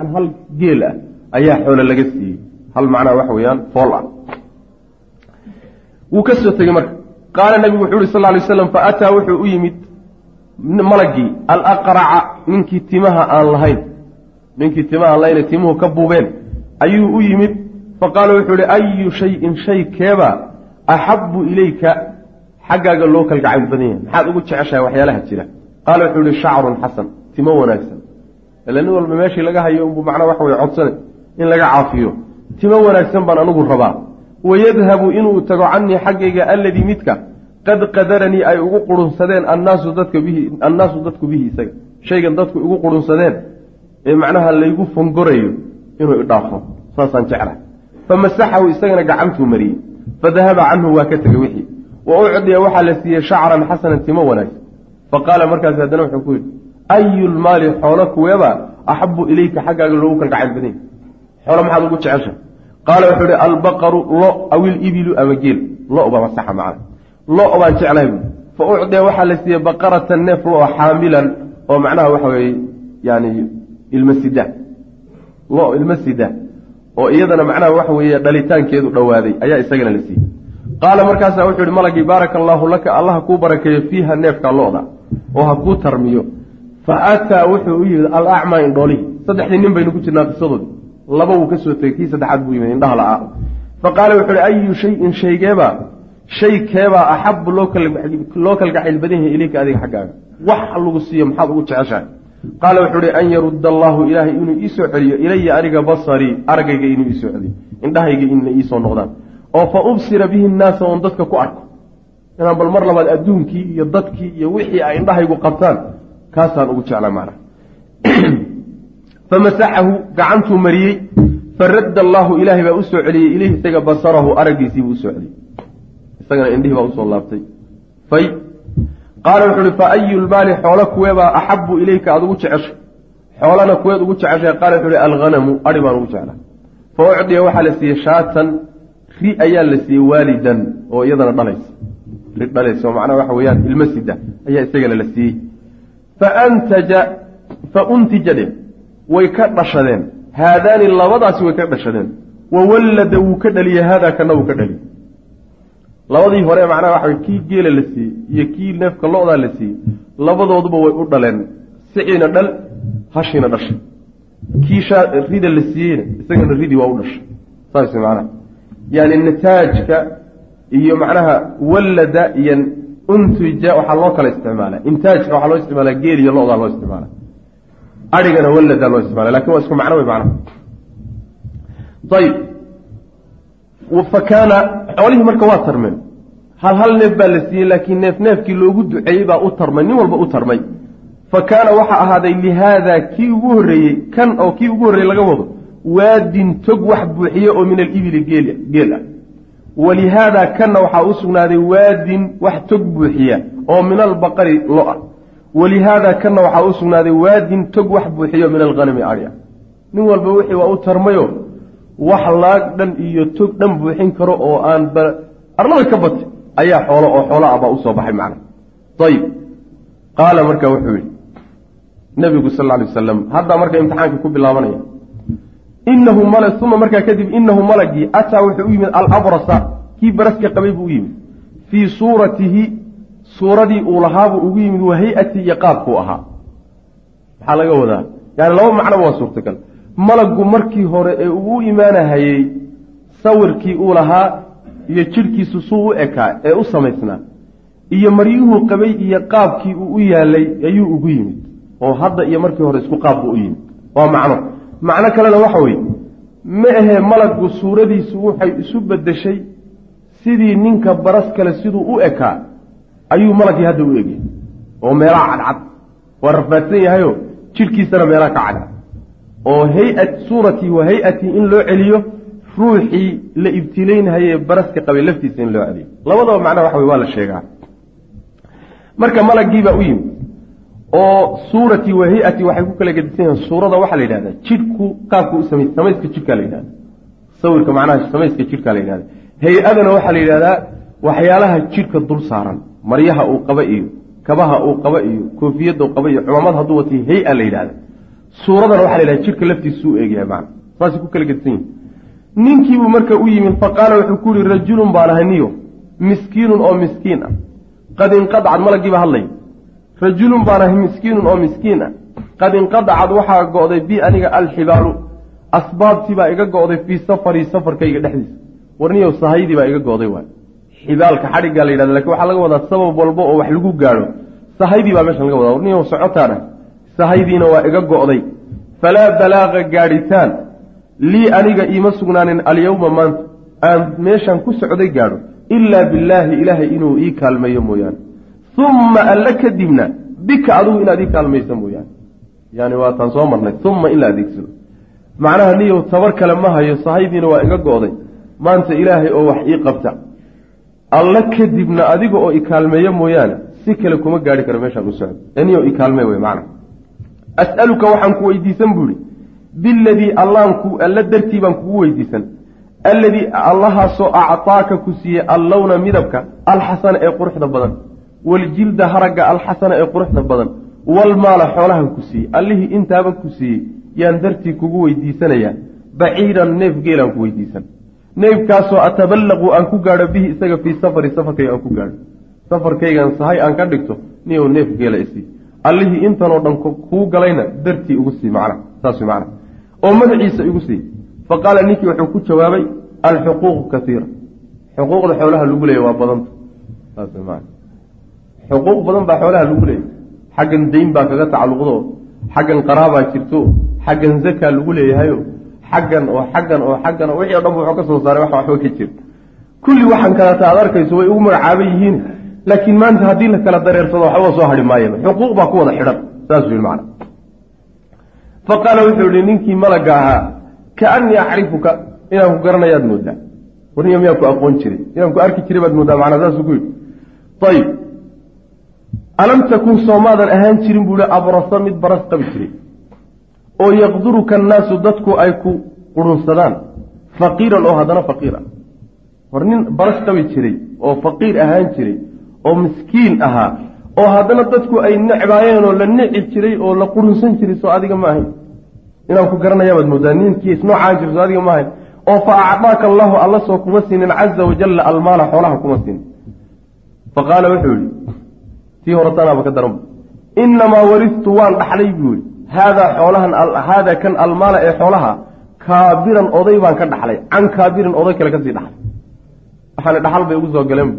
yani hal geel ah ayaa xoolo laga siiyey. Hal macnaha waxa weeyaan fool ah. Wuu ka soo tegey marka. Qaala nabigu wuxuu yihi sal ly slam fa ataa wuxuu u yimid malagii alaqraca ninkii timaha aan lahayn. Ninkii timaha aan lahayne timuhu ka buubeen. Ayuu u yimid faqaala wuxuu ihi ayu shayin shay keebaa axabu ilayka. Xaggaaga loo kalgacayl badan yahay. Maxaad ugu jeceshahay waxyaalaha jira. Qaala wuxuu ihi shacrun xasan timo wanaagsan ila nin walba meeshii laga hayo unbuu macnaa waxa weye codsane in laga caafiyo. Timo wanaagsan baan anigu rabaa. Wayadhabu inuu tago canii xaggayga alladii midka. Qad qadaranii ay ugu qurunsadeen annaasu dadka bihi annaasu dadku bihi isaga. Shaygan dadku igu qurunsadeen ee macnaha laygu fongorayo inuu idhaafo saasaan jeclahay. Famasaxahu isagana gacantuu mariyey. Fadahaba canhu waa ka tegey wixii. Wa ucdiya waxaa la siiyey shacran xasanan timo wanaagsan. Faqaala markaas haddana wuxuu ku yidhi ayu lmaali xoolo kuweeba axabu ilayka xaggaaga loogu kalgacayl badanya xoolo maxaad ugu jecesha qaala wuxuu ihi albaqaru lo awil ibilu ama geel lo masaxa macna lo baan jeclahay bu fa ucdiya waxaa la siiyey baqaratan neef lo xaamilan oo macnaha waxa weeye yani ilma sida lo ilma sida oo iyadana macnaha waxa weeye dhalitaankeedu dhowaaday ayaa isagana la siiyey qaala markaasaa wuxuu ihi malagii baaraka allaahu laka allah ha kuu barakeeyo fiiha neefka lo-da oo ha kuu tarmiyo fa ataa wuxuu u yimid alacmaa indhoolihi saddexdii nin baynu ku jirnaa qisadoodi laba wuu ka soo tegey kii saddexaad buu yimid indhaha la-aa fa qaala wuxuu ihi ayu shayin shaygeebaa shay keebaa axabu loo kalgacayl badan yahay ilayka adiga xaggaaga wax lagu siiyo maxaad ugu jeceshahay qaala wuxuu ihi an yarudda allaahu ilaahay inuu iisoo celiyo ilaya aniga basarii argayga inuu iisoo celiyo indhahayga inay iisoo noqdaan oo fa ubsira bihi nnaasa oon dadka ku arko inaan bal mar labaad adduunkii iyo dadkii iyo wixii ay indhahaygu qabtaan kaasaan ugu jeclaa macnaha famasaxahu gacantuu mariyey faradda allaahu ilaahay baa u soo celiyey ilayhi isaga basarahu araggiisiibuu u soo celiyey. Isagana indhihii baa u soo laabtay. Fay qaala wuxuu uhi fa ayu lmaali xoolo kuweebaa axabu ilayka aada ugu jeceshay? Xoolana kuweed ugu jeceshay qaala wuxuu uhi alghanamu adhi baan ugu jeclaa. Fa ucdiya waxaa la siiyey shaatan ri ayaa la siiyey waalidan oo iyadana dhalaysa. Ri dhalaysa oo macnaha waxa weeyaan ilmo sida ayaa isagana la siiyey faantaja fa untija dhe way ka dhashadeen. haadaani labadaasi way ka dhashadeen. wa wallada wuu ka dhaliyey haadaa kana wuu ka dhaliyey labadii hore macnaha waxa kii geela la siiyey iyo kii neefka lo-daa la siiyey labadooduba way u dhaleen. siciina dhal hashiina dhashay kii rida la siiyeyna isagana ridii waa u dhashay saas macnaha yani nataajka iyo macnaha wallada iyo untija waxaa loo kala isticmaala. Intaajka waxaa loo isticmaala geel iyo lo-daa loo isticmaala. Arigana walladaa loo isticmaala laakiin waa isku macno wey macnaha ayib fa kaana xoolihii marka waa tarmeen. Hal hal neef baa la siiyey laakiin neef neefkii loogu duceeyey baa u tarmay nin walba u tarmay. Fa kaana waxaa ahaaday lihaada kii ugu horreeyey kan oo kii ugu horreeyey laga wado waadin tog wax buuxiye oo min alibili geel ah walihaada kanna waxaa u sugnaaday waadin wax tog buuxiya oo min albaqari lo'a walihaada kanna waxaa u sugnaaday waadin tog wax buuxiya oo min alhanami adya nin walba wixii waa u tarmayo wax laag dhan iyo tog dhan buuxin karo oo aan arlada ka batay ayaa xoolo oo xoolo ah baa u soo baxay macna. Ayib qaala marka wuxuu yihi nabigu sal alay wasalam haddaa marka imtixaankii ku bilaabanaya inahu mal uma markaa kadib inahu malagii ataa wuxuu u yimid alabrasa kii baraska qabay buu u yimid. Fii suuratihi suuradii uu lahaabuu ugu yimid wa hay'atii iyo qaabkuu ahaa. Maxaa laga wadaa? Yani laba macnoba waa suurtagal. Malaggu markii hore ee uu imaanahayey sawirkii uu lahaa iyo jidhkiisu suu u ekaa ee u samaysnaa iyo maryuhuu qabay iyo qaabkii uu u yaalay ayuu ugu yimid. Oo hadda iyo markii hore isku qaab buu u yimid. Waa macno macno kalena waxa weeye ma ahee malaggu suuradiisu waxay isu beddeshay sidii ninka baras kale siduu u ekaa ayuu malagii hadda u egay oo meelaha cadcad waa rafaadsan yahayo jidhkiisana meelaha ka cadcad oo hay'at suuratii wa hay'atii in loo celiyo ruuxii la ibtilaynhayee baraska qabay laftiisa in loo celiyo. Labadaba macnaha waxa wey waa la sheegaa. Marka malaggiibaa u yimid oo suuratii wa waxay ku kala gedisan yahiin suurada waxaa la yidhahdaa jidhku qaabka u samay samayska jidhkaa la yidhahda sawirka macnaha samayska jidhkaa la yidhahda hay'adana waxaa la yidhahdaa waxyaalaha jidhka dul saaran maryaha uu qaba iyo kabaha uu qaba iyo koofiyadda u qaba iyo cumamad hadduu watay hay'a la yidhahda suuradana waxa la yidhaha jidhka laftiisuu eegyahay macana saasay ku kala gedsan yihiin ninkiibuu marka u yimid faqaala wuxuu ku yihi rajulun baan ahay niyo miskiinun oo miskiin ah. Qad inqadacad malaggiiba hadlay rajulun baan ahay miskiinun oo miskiin ah. Qad inqadacad waxaa go'day bi aniga alxibaalu asbaabtii baa iga go'day fii safarii safarkayga dhexdiisa. Warniyow sahaydii baa iga go'day waay. Xibaalka xadhiggaa la yidhahda laakiin waxaa laga wadaa sabab walba oo wax lagu gaadho. Sahaydii baa meeshan laga wadaa. Warniyow socotaana sahaydiina waa iga go'day. Falaa balaaqa gaadhitaan. Lii aniga iima sugnaanin alyowma maanta. Aan meeshaan ku socday gaadho. Ilaa billaahi ilaahay inuu ii kaalmeeyo mooyaane uma alla kadibna bika adigu inaad ii kaalmayso mooyaane yani waataan soo marnay. uma in la adeegsado macnaha niyow tabar kale ma hayo sahaydiina waa iga go'day maanta ilaahay oo wax ii qabta. alla kadibna adiga oo ikaalmeeyo mooyaane. si kale kuma gaari karo meeshaan u socdo. Eniyo ikaalme wey macna. as'aluka waxaan ku weydiisan buu ihi biladii allaanku alla dartii baan kugu weydiisan. alladii allahaasoo actaaka ku siiyey allowna midabka. alxasana ee quruxda badan waljilda haragga alxasana ee quruxda badan walmaala xoolahan ku siiyey allihii intaaba ku siiyey yaan dartii kugu weydiisanayaa baciiran neef geelaan ku weydiisan. Neefkaasoo ataballaqu aan ku gaadho bihi isaga fii safari safarkayga aan ku gaadho. Safarkaygan sahay aan ka dhigto niyow neef geela isii allihii intanoo dhan kuu galayna dartii ugu sii macna saas macna. Oo magaciisa igu sii fa qaala ninkii wuxuu ku jawaabay alxuquuqu kaiira xuquuqda xoolaha lagu leeya waa badanta saas man xuquuq badan baa xoolaha lagu leeya xaggan dayn baa kaga tacalluqdo. Xaggan qaraabaa jirto. Xaggan zakaa lagu leeyahayo. Xaggan oo xaggan oo xaggan oo wixii o dhan wuxuu ka soo saaray wax waxba ka jira kulli waxaan kaleta aad arkayso way ugu magacaaban yihiin. Laakiin maanta haddii la kala dareersado waxba soo hadhi maayaba xuquuq baa ku wada xidhan. Saasuu yihi macana fa qaala wuxuu yihi ninkii malagga ahaa kaanii acrifuka inaan ku garanayaad moodaa. Warniya miyaan ku aqoon jiray? Inaan ku arki jiray baad moodaa? Macnaa saasuu ku yidhi. Ayib alam takun soomaadan ahaan jirin buu yihi abrasa mid baras qabi jiray oo yaqduruka annaasu dadku ay ku qurunsadaan faqiiran oo haddana faqiir ah. War nin baras qabi jiray oo faqiir ahaan jiray oo miskiin ahaa oo haddana dadku ay necbaayeen oo la nici jiray oo la qurunsan jiray soo adiga ma ahayn. Inaan ku garanayabaad moodaa ninkii isnoocaan jiro soo adiga ma ahayn. Oo fa acdaaka allahu alla soo kuma siinin caza wajalla almaala xoolaha kuma siinin fa qaala wuxuu yihi tii horetanaaba ka daran. Inamaa waristu waan dhaxlay buu yihi haadaa xoolahan haadaa kan almaala ee xoolaha kaabiran oday baan ka dhaxlay. Can kaabirin oday kale ka sii dhaxlay. Waxaana dhaxal bay ugu soo galeen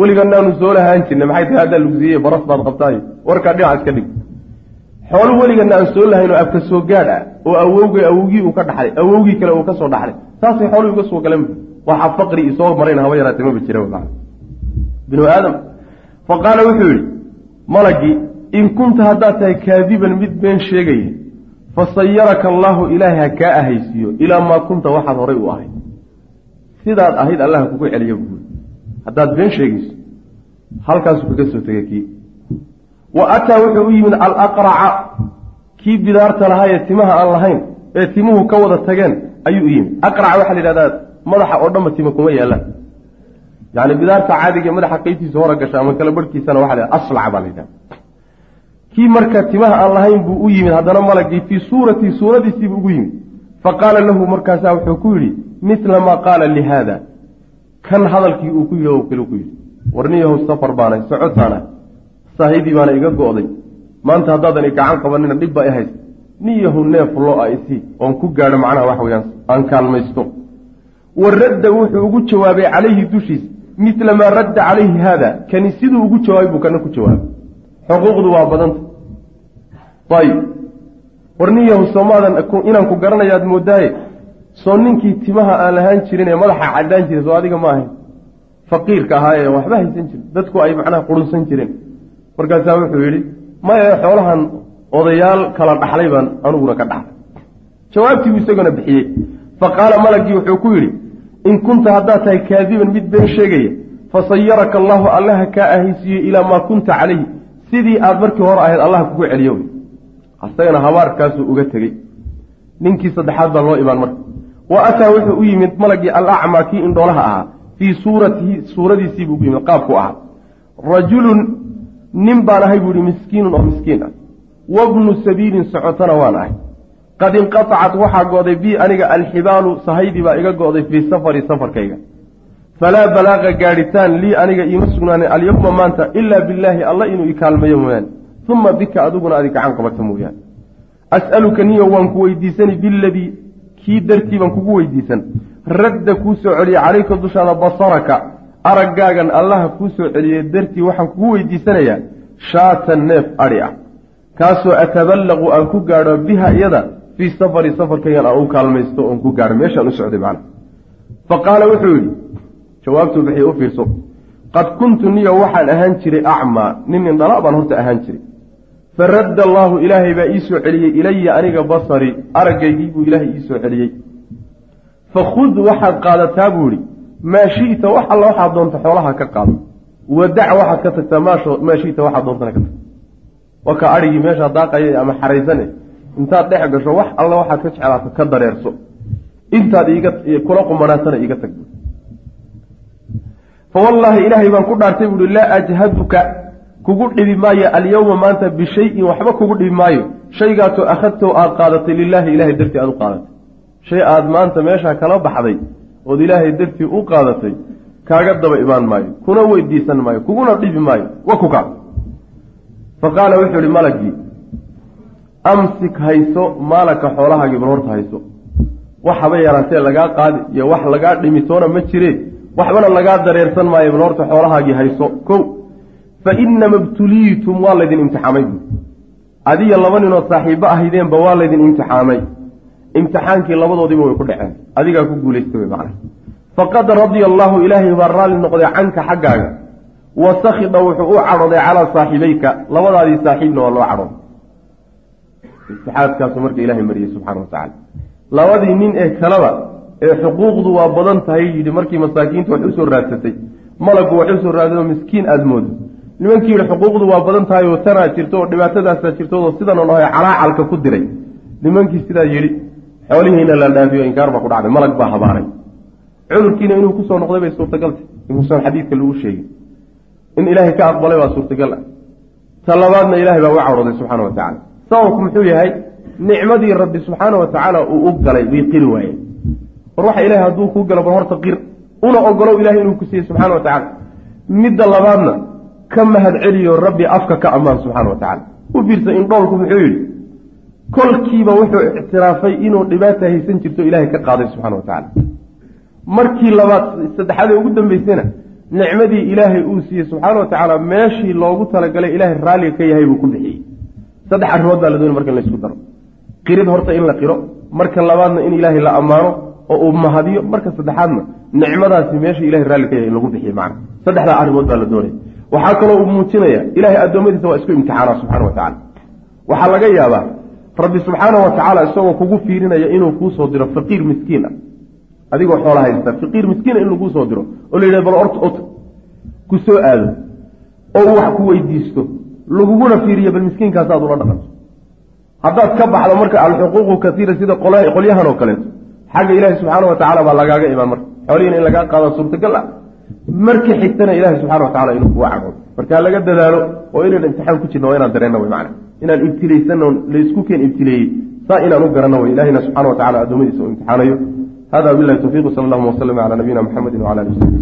weliganaanu soo lahaan jirnay maxay tahay haddaa lagu siiyey baras baad qabtaayo warkaa dhinac iska dhig. Xoolo weligana aan soo lahayn oo afka soo gaadh ah oo awowgay awowgii uu ka dhaxlay awowgii kale uu ka soo dhaxlay. Saasay xooluu iga soo galeen waxaa faqri isoo marayna haba yaraatee maba jira binu aadam fa qaala wuxuu yidhi malagii in kunta haddaad tahay kaadiban mid been sheegaya fasayaraka allaahu ilaahay ha kaa ahaysiiyo ilaa maa kunta waxaad horay u ahayd. Sidaad ahayd allaha kugu celiya buuri haddaad been sheegayso halkaasuu kaga soo tegay kii. Wa ataa wuxuu u yimid alaqraca kii bidaarta lahaa ee timaha aan lahayn ee timuhu ka wada tageen ayuu u yimid. Aqraca waxaa la yidhahdaa madaxa oo dhanba tima kuma yaallaan yacni bidaarta caadiga madaxa qeybtiisa hora gasha ama kala barhkiisana waxa la aslaca baa la yidhahda. Kii marka timaha aan lahayn buu u yimid haddana malagii fii suuratii suuradiisiibuu ugu yimid. Fa qaala lahu markaasaa wuxuu ku yidhi mila maa qaala lihaada. Kan hadalkii uu ku yidhi kale ku yidhi. Warniyahow safar baanay socotaana saahidii baana iga go'day. Maanta haddaadan i gacan qabanina dhib baa i haysta niyahu neef lo a isii oon ku gaadho macnaha wax weyaan aan kaalmaysto wa radda wuxuu ugu jawaabay calayhi dushiisa mila maa radda calayhi haada. Kani siduu ugu jawaabay buu kana ku jawaabay. Xuquuqdu waa badanta. Ayib. Warniyahu soomaadan inaan ku garanayaad moodaaye soo ninkii timaha aan lahaan jirin ee madaxa caddaan jiray soo adiga ma ahayn. Faqiirka ahaa ee waxba haysan jirin. Dadku ay macnaha qurunsan jireen. Markaasaa wuxuu yidhi maya xoolahan odayaal kala dhaxlay baan aniguna ka dhaxlay. Jawaabtii buu isagona bixiyey. Fa qaala malagii wuxuu ku yidhi in kunta haddaad tahay kaadiban mid been sheegaya fasayaraka allaahu allaha kaa ahaysiiyo ilaa maa kunta calayhi sidii aad markii hore ahayd allah kugu celiyo asagana habaarkaasuu uga tegey ninkii saddexaad baa loo imaan marka wa ataa wuxuu u yimid malagii alacmaa kii indhoolaha ahaa fii suuratihi suuradiisiibuu ugu yimid qaabku ahaa rajulun nin baan ahay buu yihi miskiinun oo miskiin ah wabnu sabiilin socotana waan ahay qad inqatacat waxaa go'day bii aniga alxibaalu sahaydii baa iga go'day fii safari safarkayga. Falaa balaaqa gaadhitaan lii aniga iima sugnaanin alyawma maanta ilaa billaahi alla inuu i kaalmayo mooyaane uma bika adiguna adi gacan qabata mooyaane as'aluka niyo waan ku weydiisani biladii kii dartii baan kugu weydiisan. Radda kuu soo celiyey calayka dushaada basaraka. Araggaagan allaha kuu soo celiyey dartii waxaan kugu weydiisanayaa shaatan neef adhi ah. Kaasoo ataballaqu aan ku gaadho biha iyada fii safari safarkaygan aan u kaalmaysto oon ku gaadho meeshaan u socday macna fa qaala wuxuu yidhi jawaabtuu bixiy u fiirso qad kuntu niyo waxaan ahaan jiray acmaa nin indhala baan horta ahaan jiray. Faradda allaahu ilaahay baa ii soo celiyey ilaya aniga basari araggaygii buu ilaahay ii soo celiyey. Fakhud waxaad qaadataa buu idhi maa shi'ta wax alla waxaad doonta xoolaha ka qaado wadac waxaad ka tagtaa maa shita waxaad doontana ka tagta waa ka adhigii meeshaa daaqaya ama xaraysane intaad dhex gasho wax alla waxaad ka jeclaato ka dareerso. Intaad kula qumanaatana iiga tag. Fa wallaahi ilaahay baan ku dhaartay buuhi laa ajhaduka kugu dhibi maayo alyawma maanta bishayin waxba kugu dhibi maayo. Shaygaasoo akhadtow aada qaadatay lilaahi ilahay dartii aada u qaadatay. Shay aada maanta meeshaa kala baxday ood ilaahay dartii u qaadatay kaaga daba imaan maayo kuna weydiisan maayo kuguna dhibi maayo wa ku kaa fa qaala wuxuu ihi malagii amsik hayso maalaka xoolahaagii bal horta hayso. Wax haba yaraatee lagaa qaadi iyo wax lagaa dhimitoona ma jire. Waxbana lagaa dareersan maayo bal horta xoolahaagii hayso. Kow fa inama ibtuliitum waa laydin imtixaamay. Buui adiyo laba ninood saaxiibbo ahaydeenba waa laydin imtixaamay. Imtixaankii labadoodiiba way ku dhaceen. Adigaa ku guulaystay wey macna faqad radia allaahu ilaahay baa raalli noqday canka xaggaaga. Wa sakhida wuxuu u cadhooday calaa saaxibayka labadaadii saaxiibna waa loo cadhooday itixaadkaasu marka ilahay mariyey subxana wa tacala labadii nin ee kaleba ee xuquuqdu waa badan tahay yidhi markii masaakiintu wax u soo raadsatay malaggu wax u soo raadsadoo miskiin aada moodo nimankii yidhi xuquuqdu waa badan tahay oo tanaa jirto oo dhibaatadaasaa jirto oo sidan oo nahay calaacalka ku diray. Nimankii sidaa yidhi xoolihiina la dhaafiyo inkaar baa ku dhacday malag baa habaaray. Cudurkiina inuu ku soo noqday bay suurtagaltay inkuusan xadiidka lagu sheegin. In ilaahay ka aqbalay baa suurtagal ah. Ta labaadna ilahay baa uga cawraday subxaana wa tacala sababku muxuu yahay nicmadii rabbi subxaana wa tacaala uu u galay bay qiri waayeen war waxa ilahay hadduu kuu galo bal horta qir una ogolow ilahay inuu ku siiyey subxana wa tacala midda labaadna ka mahad celiyo rabbi afka ka ammaan subxana wa tacala u fiirsa in dhoolku muxuu yidhi kolkiiba wuxuu ictiraafay inuu dhibaata haysan jirto ilahay ka qaaday subxana wa tacala markii labaad saddexaadee ugu dambeysayna nicmadii ilaahay uu siiyey subxaana wa tacaala meeshii loogu talagalay ilaahay raalliga ka yahay buu ku bixiyey saddex arrimood baa la doonay marka in daro. Qirid horta in la qiro marka labaadna in ilaahay la ammaano oo uu mahadiyo marka saddexaadna nicmadaasi meeshii ilahay raalli ka yahay in lagu bixiye macna. Saddexdaa arrimood baa la doonaya. Waxaa kaloo uu muujinaya ilaahay addoommadiisa waa isku imtixaanaa subxana wa tacala waxaa laga yaabaa rabbi subxaana wa tacaala isagoo kugu fiirinaya inuu kuu soo diro faqiir miskiin. Ah adigoo xoola haysta faqiir miskiina in laguu soo diro oo la yidhahdo bal orta ot ku soo aado oo uu wax ku weydiisto laguguna fiiriyo bal miskiinkaas aad ula dhaqanto. Haddaad ka baxdo marka alxuquuqu kasiira sida qolyahan oo kaleeto xagga ilaahi subxaana wa tacala baa lagaaga imaan marka. Xoolihiina in lagaa qaado suurtagal ah marka xigtana ilahi subxana wa tacala inuu kuga cadhoodo marka laga dadaalo oo inaan imtixaan ku jirno waa inaan dareenna wey macana inaan ibtilaysanno laysku keen ibtileeyey saa inaan u garanno wey ilahina subxana wa tacala addoommadiisa uu imtixaanayo. Hada bilahi towfiq sal allahuma waslm cala nabiyina mxamedi wala ali wsabi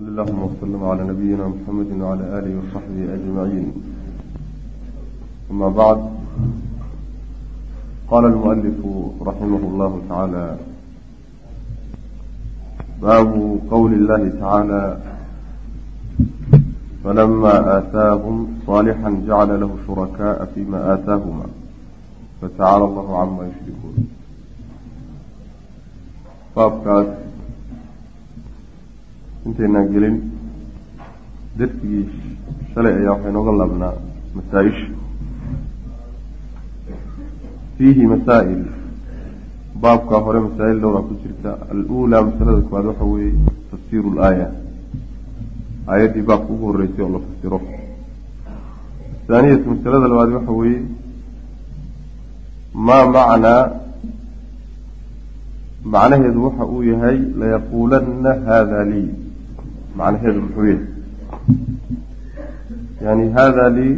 صلى الله وسلم على نبينا محمد وعلى آله وصحبه أجمعين. أما بعد قال المؤلف رحمه الله تعالى باب قول الله تعالى فلما آتاهم صالحا جعل له شركاء فيما آتاهما فتعالى الله عما يشركون. باب كاس intaynaan gelin darsigii shalay ayaa waxay nooga laabnaa masaa-isha. Fiihi masaa'il baabkaa hore masaa'il dhowraa ku jirta. Al-uulaa masalada koowaad waxa weeye tafsiiru laaya aayaddii baabka ugu horreysay oo la fasiro athaaniyatu masalada labaad waxa weeye maa macnaa? Macnaheedu waxa uu yahay layaquulanna hada lii macnaheedu muxuu yahay yani hada lii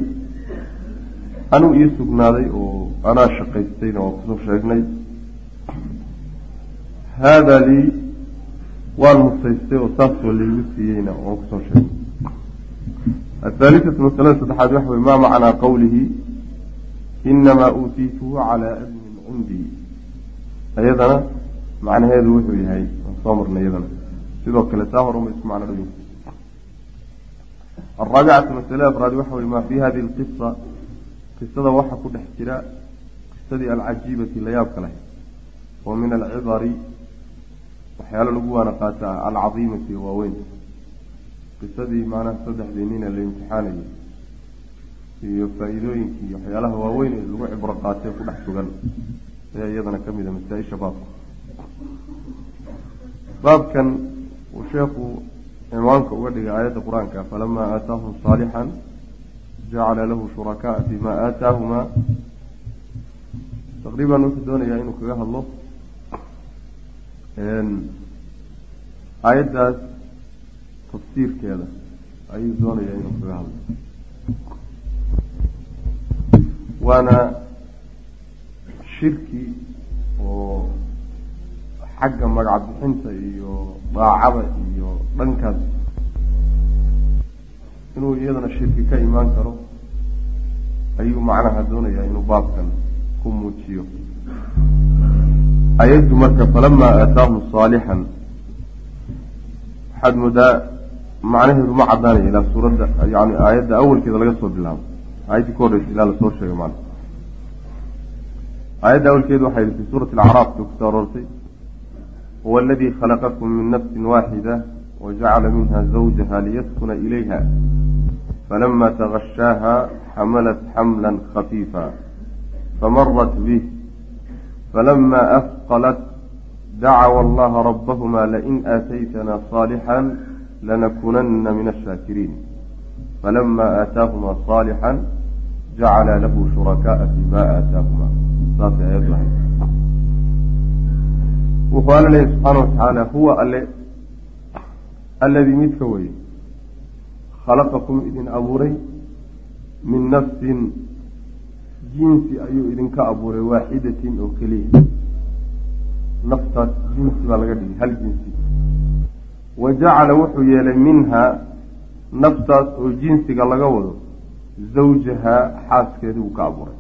anuu ii sugnaaday oo anaa shaqaystayna waa ku soo sheegnay haadaa lii waan musaystay oo saasoo laygu siiyeyna waan ku soo sheegnay athaalithatu masalada saddexaad waxa wey maa macnaa qawlihi inamaa uutiituhu calaa cilmin cindii iyadana macnaheedu wuxuu yahay waan soo marnay iyadana sidoo kale taa horuma isku macno dhow araabicatu masale afraad waxa wey maa fi hadihi lqisa qisada waxaa ku dhex jira qisadii alcajiibati la yaabka lahay oo min alcibari waxyaalo lagu waana qaata alcadiimati waaweyn qisadii macnaha saddexdii nina la imtixaanayay iyo faa-iidooyinkii waxyaalaha waaweyn ee lagu cibro qaatay ku dhex sugan ayaa iyadana ka mid a masaa-isha baabka baabkan uu sheekhu cinwaanka uga dhigay aayadda qur'aanka falamaa aataahum saalixan jacala lahu shurakaa fima aataahumaa taqriiban wuxuu doonayaa inuu kaga hadlo aayaddaas tafsiirkeeda ayuu doonayaa inuu kaga hadlo. Waana shirki oo xagga magac bixinta iyo daacada iyo dhankaas inuu iyadana shirki ka imaan karo ayuu macnaha doonayaa inuu baabkan ku muujiyo. Ayaddu marka falamaa aataahum saalixan waxaad moodaa macnaheedu ma caddaanaya ilaa suuradda yani aayadda awalkeeda laga soo bilaabo. Aayaddii ka horreysa ilaa la soo sheegay maana aayadda awalkeedu waxay fi suurati alacraaf bay ku soo aroortay huwa aladii khalaqakum min nafsin waaxida wajacala minha zawjaha liyaskuna ilayha falama tagashaaha xamalat xamla khafiifa famarat bih falama afqalat dacawa allaha rabahuma lain aataytana saalixan lanakunana min ashaakiriin falama aataahuma saalixan jacala lahu shurakaaa fima aataahuma saasay aayaddu wuxuu alla leeyahy subxaana watacaala huwa alle alladii midka weye khalaqakum idin abuuray min nafsin jinsi ayuu idinka abuuray waaxidatin oo keliya. Naftaas jinsi baa laga dhigay hal jinsi. Wa jacala wuxuu yeelay minhaa naftaas oo jinsiga laga wado zawjahaa xaaskeedii buu ka abuuray.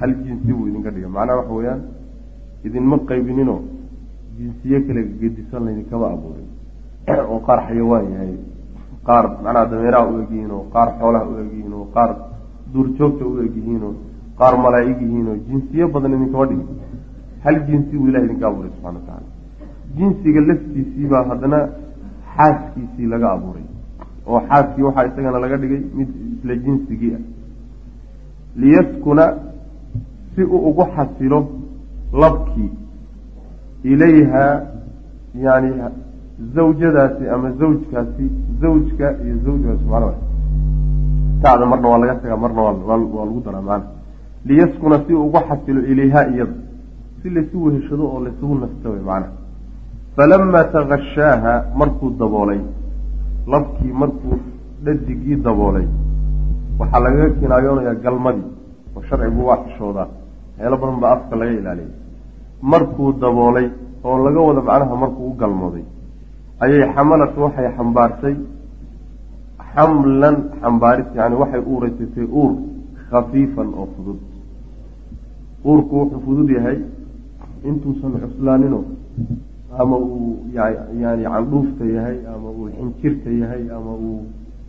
Hal jinsi buu idinka dhigay. Macnaha waxa weeyaan idinma qaybininoo jinsiye kale gedisan laydinkama abuurin. Oo qaar xayawaan yahay. Qaar macnaha dameeraha u egyihiin oo qaar xoolaha u egyihiin oo qaar duurjoogta u egyihiin oo qaar malaa'ig yihiin oo jinsiye badan idinkama dhigin. Hal jinsi buu ilahi idinka abuuray subxana wa tacaala. Jinsiga laftiisiibaa haddana xaaskiisii laga abuuray. Oo xaaskii waxaa isagana laga dhigay mid isla jinsigii ah. Liyaskuna si uu ugu xasilo labkii ilayhaa yani zawjadaasi ama zawjkaasi zawjka iyo zawjkaasi macnaa tacda marna waa laga tagaa marna waa lagu daraa maana liyaskuna si ugu xasilo ilayhaa iyada si laysu weheshado oo laysugu nasto wey macnaha falamaa takashaaha markuu daboolay labkii markuu dhadigii daboolay waxaa lagaga kinaayoonayaa galmadii oo sharcigu waa xishoodaa. Meelo badan baa afka laga ilaaliyay markuu daboolay oo laga wado macnaha markuu u galmooday. Ayay xamalat waxay xambaartay xamlan xambaaris yani waxay uuraysatay uur khafiifan oo fudud. Uurku wuxuu fudud yahay intuusan cuslaaninoo ama uu yani candhuufta yahay ama uu xinjirta yahay ama uu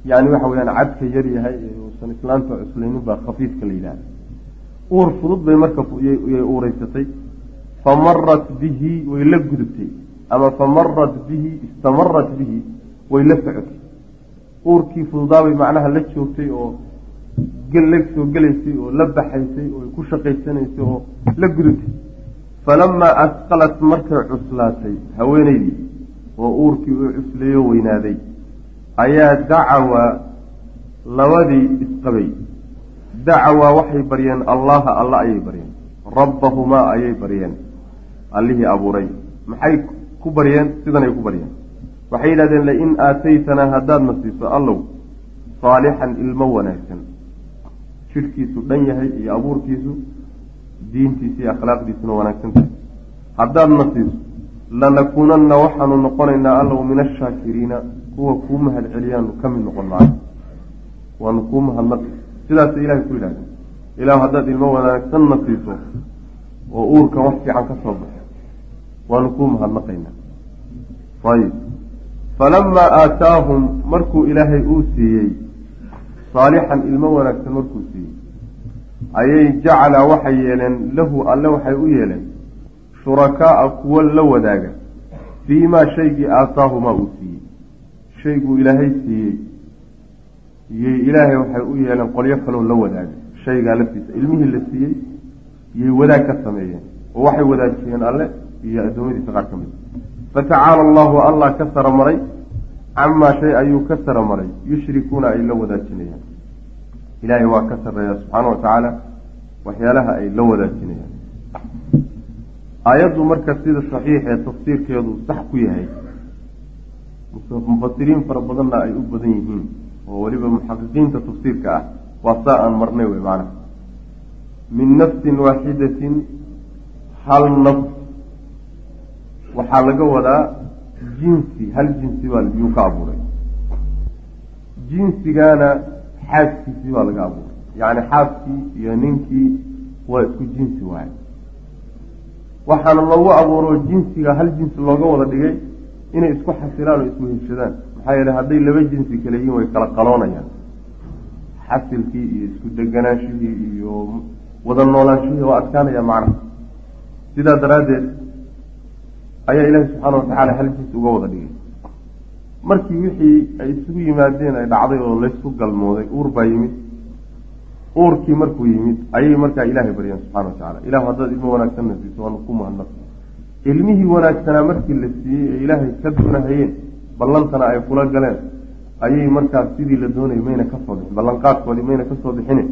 yani waxa weyaan cadka yar yahay uusan islaanta cuslaynin baa khafiifka la yidhahda uur fudud bay marka yay uureysatay famarat bihi way la gudubtay ama famarat bihi istamarat bihi way la socotay uurkii fududaabay macnaha la joogtay oo la soo gelaysay oo la baxaysay oo ku shaqaysanaysay oo la gudubtay falamaa asqalat markay cuslaatay haweenaydii oo uurkii uu cusleeyo weynaaday ayaa dacawaa labadii isqabay dacawaa waxay baryeen allaha alla ayay baryeen rabbahumaa ayay baryeen allihii abuuray. Maxay ku baryeen? Sidanay ku baryeen. Waxay yidhahdeen lain aataytanaa haddaadna siiso allow saalixan ilmo wanaagsan. Jidhkiisu dhan yahay iyo abuurkiisu diintiisa iyo akhlaaqdiisuna wanaagsan tahay. Haddaadna siiso lanakuunanna waxaanu noqonaynaa allow min ashaakiriina kuwa kuu mahad celiyaanu ka noqon maayo. Waanu kuu mahadnaqi sidaasa ilahay ku yidhahda ilaah haddaad ilmo wanaagsanna siiso oo uurka wax fiican ka soo baxo waanu kuu mahadnaqaynaa ayib falamaa aataahum markuu ilaahay uu siiyey saalixan ilmo wanaagsan markuu siiyey ayay jacala waxay yeeleen lahu alle waxay u yeeleen shurakaaa kuwo la wadaaga fii maa shaygii aataahumaa uu siiyey. Shayguu ilaahay siiyey iyay ilaahay waxay u yeeleen qolyo kaloo la wadaaga. Shaygaa laftiisa ilmihii la siiyey iyay wadaag ka sameeyeen oo waxay wadaajiyeen alle iyo addoommadiisa qaar ka mid. Fatacaala allahu allah ka sara maray camaa shay ayuu ka sara maray yushrikuuna ay la wadaajinayaan. Ilaahay waa ka sarreeya subxaana wa tacaala waxyaalaha ay la wadaajinayaan. Aayaddu marka sida saxiix ee tafsiirkeedu sax ku yahay mufasiriin fara badanna ay u badan yihiin oo weliba muxaqiqiinta tafsiirka ah waa saa aan marnay wey macnaha. Min nafsin waaxidatin hal nafs waxaa laga wadaa jinsi hal jinsi baa yuu ka abuuray. Jinsigaana xaaskiisii baa laga abuuray. Yacni xaaskii iyo ninkii waa isku jinsi waaye. Waxaana loogu abuuro jinsiga hal jinsi looga wada dhigay inay isku xasilaan oo isku heshadaan maxaa yeele hadday laba jinsi kale yihiin way kala qaloonayaan. Xasilkii iyo isku deganaanshihii iyo wada noolaanshihii waa adkaanaya macnaha. Sidaa daraaddeed ayaa ilaahi subxaana watacaala hal jinsi uga wada dhigay. Markii wixii ay isugu yimaadeen ay dhacday oo laysku galmooday uur baa yimid. Uurkii markuu yimid ayay markaa ilaahay baryeen subxana wa tacala ilahu haddaad ilmo wanaagsanna siiso waanu ku mahadnaq. Ilmihii wanaagsanaa markii la siiyey ee ilaahay ka doonahayeen ballantana ay kula galeen ayay markaas sidii la doonayay mayna ka soo bixin ballanqaadkoodii mayna ka soo bixine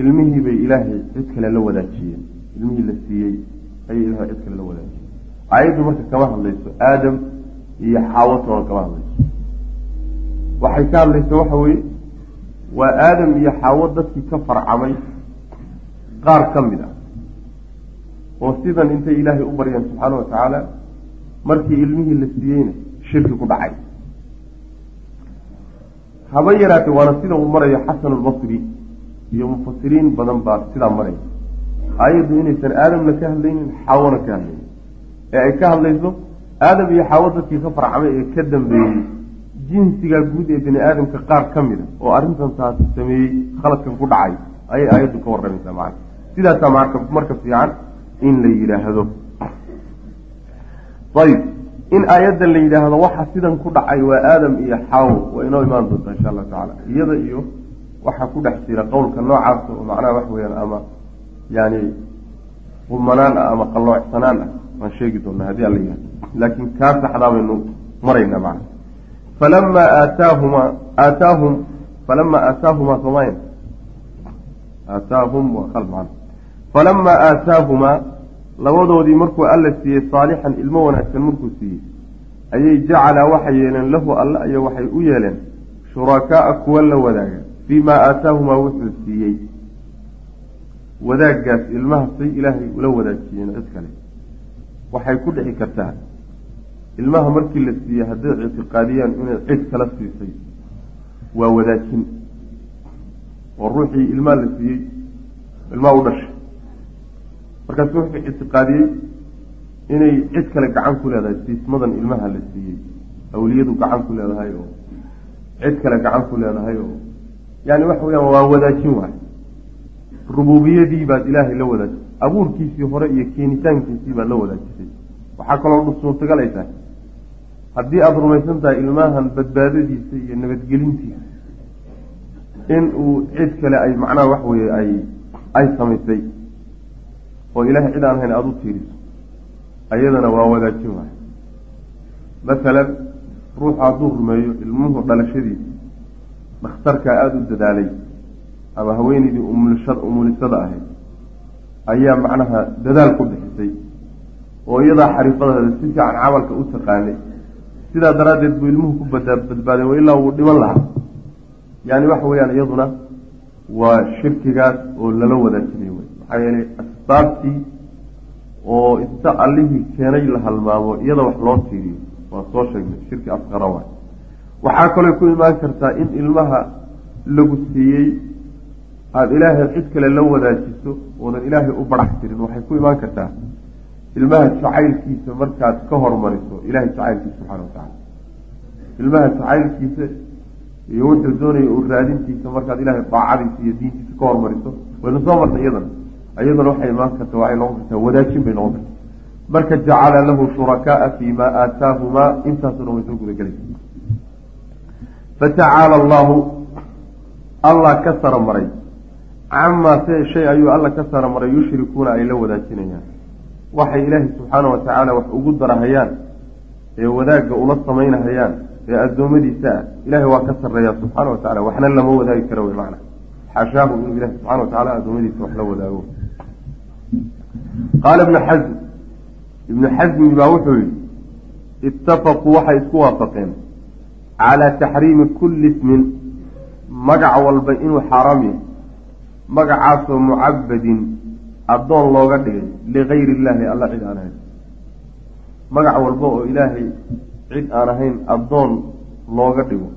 ilmihii bay ilaahay cid kale la wadaajiyeen. Ilmihii la siiyey ayay ilahay cid kale la wadaajiyeen aayaddu marka kama hadlayso aadam iyo xaawatoona kama hadlayso. Waxay ka hadlaysa waxa weeye waa aadam iyo xaawo dadkii ka farcamay qaar ka mid ah oo sidan intay ilaahay u baryeen subxaana wa tacaala markii ilmihii la siiyeyna shirki ku dhacay. Haba yaraatee waana sida uu marayo xasanu lbasri iyo mufasiriin badan baa sidaa maraya aayaddu inaysan aadamna ka hadlaynin xaawona ka hadlaynin ee ay ka hadlayso aadam iyo xaawo dadkii ka farcamay ee ka dambeeyey jinsiga guud ee bini aadamka qaar ka mid a oo arrintan taasi sameeyey khaladkan ku dhacay ayay aayaddu ka warramaysaa macana sidaasaa marka marka fiican in la yidhaahdo. Ayib in aayaddan la yidhaahdo waxa sidan ku dhacay waa aadam iyo xaawo waa inoo imaan doontaa insha allahu tacala iyada iyo waxaa ku dhex jira qowlka noocaas oo macnaha wax weeyaan ama yani qumanaan ah ama qalloocsanaan ah waan sheegi doonaa haddii alla yihahdo laakiin kaa saxdaa baynu maraynaa macna. Falamaa aataahumaa aataahum falamaa aataahumaa somayn aataahum waa kal macna. Falamaa aataahumaa labadoodii markuu alla siiyey saalixan ilmo wanaagsan markuu siiyey ayay jacalaa waxay yeeleen lahu alla ayo waxay u yeeleen shurakaaa kuwa la wadaaga. Fii maa aataahumaa wuxuu siiyey. Wadaaggaas ilmahasay ilaahay ula wadaajiyeen cid kale waxay ku dhici kartaa ilmaha markii la siiyey hadday ictiqaadiyaan inay cid kala siisay waa wadaajin oo ruuxii ilmaa la siiyey ilmaa u dhashay. Markaasu wuxuu ictiqaadiyey inay cid kale gacan ku leedahay siismadan ilmaha la siiyey awliyadu gacan ku leedahay oo cid kale gacan ku leedahay oo yani waxa weyaan waa wadaajin waay. Rububiyadii baad ilaahay la wadaajisay abuurkiisii hore iyo keenitaankiisii baad la wadaajisay. Waxaa kaloo suurtagal ay tahay haddii aada rumaysan tahay ilmahan badbaadadiisa iyo nabadgelintiisa in uu cid kale ay macnaha wax weye ay ay samaysay oo ilaahay cid aan hayn aada u tiiriso ayadana waa wadaajin waay. Masalan ruuxu hadduu rumeeyo ilmuhu dhalashadiisa dhakhtarkaa aada u dadaalay ama haweeneydii umulishad umulisada ahayd ayaa macnaha dadaal ku bixisay oo iyadaa xariifadeeda si fiican camalka u taqaanay. Sidaa daraaddeed buu ilmuhu ku badbaaday wa ilaa wuu dhiman lahaa. Yani waxa weeyaan iyaduna waa shirkigaas oo lala wadaajinayo wey. Maxaa yeelay asbaabtii oo inta allihii keenay la halmaamo iyada wax loo tiiriyo waa soo sheegnay shirki asqara waay. Waxaa kaloo ku imaan kartaa in ilmaha lagu siiyey aada ilaahay cid kale la wadaajiso oodan ilaahay u barax tirin waxay ku imaan kartaa. Ilmaha jacaylkiisa markaad ka hormariso ilahay jacaylkiisa subxana watacaala ilmaha jacaylkiisa iyo wuxuu doonaya uu raadintiisa markaad ilahay daacadiisa iyo diintiisa ka hormariso waynu soo marnay iyadana. Iyadana waxay imaan karta waxay noqon kartaa wadaajin bay noqon karta marka jacala lahu shurakaaa fi ma aataahumaa intaasuna way soo gudagelaysa. Fatacaala allahu allah ka sara maray camaa se shay ayuu alla ka sara maray yushrikuuna ay la wadaajinayaan. Waxay ilaahay subxaana wa tacaala wax ugu darahayaan ee wadaagga ula samaynahayaan ee addoommadiisa ah. Ilahay waa ka sarreeya subxaana wa tacala waxna lama wadaagi karo wey macna. Xashaahu inuu ilahi subxana wa tacala addoommadiisa wax la wadaago. Qaala ibnu xasm ibnu xasmi baa wuxuu yihi itafaquu waxay isku waafaqeen calaa taxriimi kulli ismin magac walba inuu xaaraam yahay magacaasoo mucabadin addoon looga dhigay ligayri illaahi alla cid aan ahayn. Magac walba oo ilaahay cid aan ahayn addoon looga dhigo.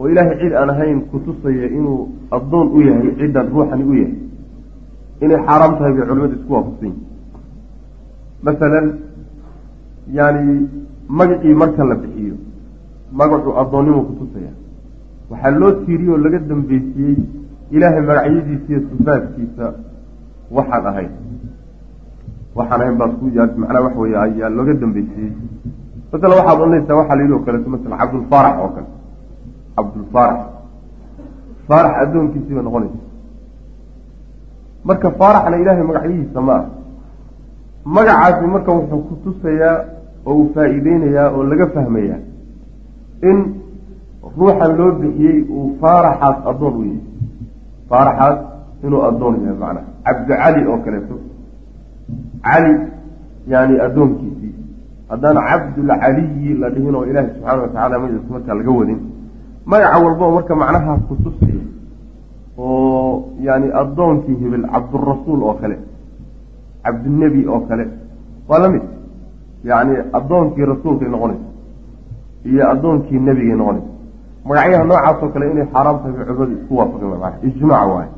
Oo ilaahay cid aan ahayn kutusaya inuu addoon u yahay ciddan ruuxani u yahay. Inay xaaraam tahay bay culimadu isku waafaqsan masalan yani magacii marka la bixiyo magacu addoonnimuu kutusaya waxaa loo tiiriyey oo laga dambeysiyey ilaahay magacyadiisa iyo sifaadkiisa waxaan ahayn. Waxaan ahayn baad ku macnaa waxa wey ayaa looga dambeysiyey masala waxaad odhanaysaa waxaa la yidhi o kaleeto masala cabdulfaarax oo kale. Cabdulfaarax faarax. Addoonkiisii bay noqonaysa. Marka faaraxna ilaahay magacyadiisa ma ah magacaasi marka wuxuu ku tusayaa oo uu faa-iideynayaa oo laga fahmayaa in ruuxan loo bixiyey uu faaraxaas addoon u yahay faaraxaas inuu addoon yahay macnaha. Cabdicali oo kaleeto cali yani addoonkiisii haddaan cabdulcaliyi la dhihin oo ilaahi subxaana watacala magaciisa markaa laga wadin. Magaca walba oo marka macnahaas kutusaya oo yani addoonkii hebel cabdurasuul oo kale cabdinebi oo kale waa la mid. Yani addoonkii rasuulkay noqonaysa iyo addoonkii nebigay noqonaysa magacyaha noocaasoo kale inay xaaraam tahay bay culimadu isku waafaqeen maa ijmaac waaye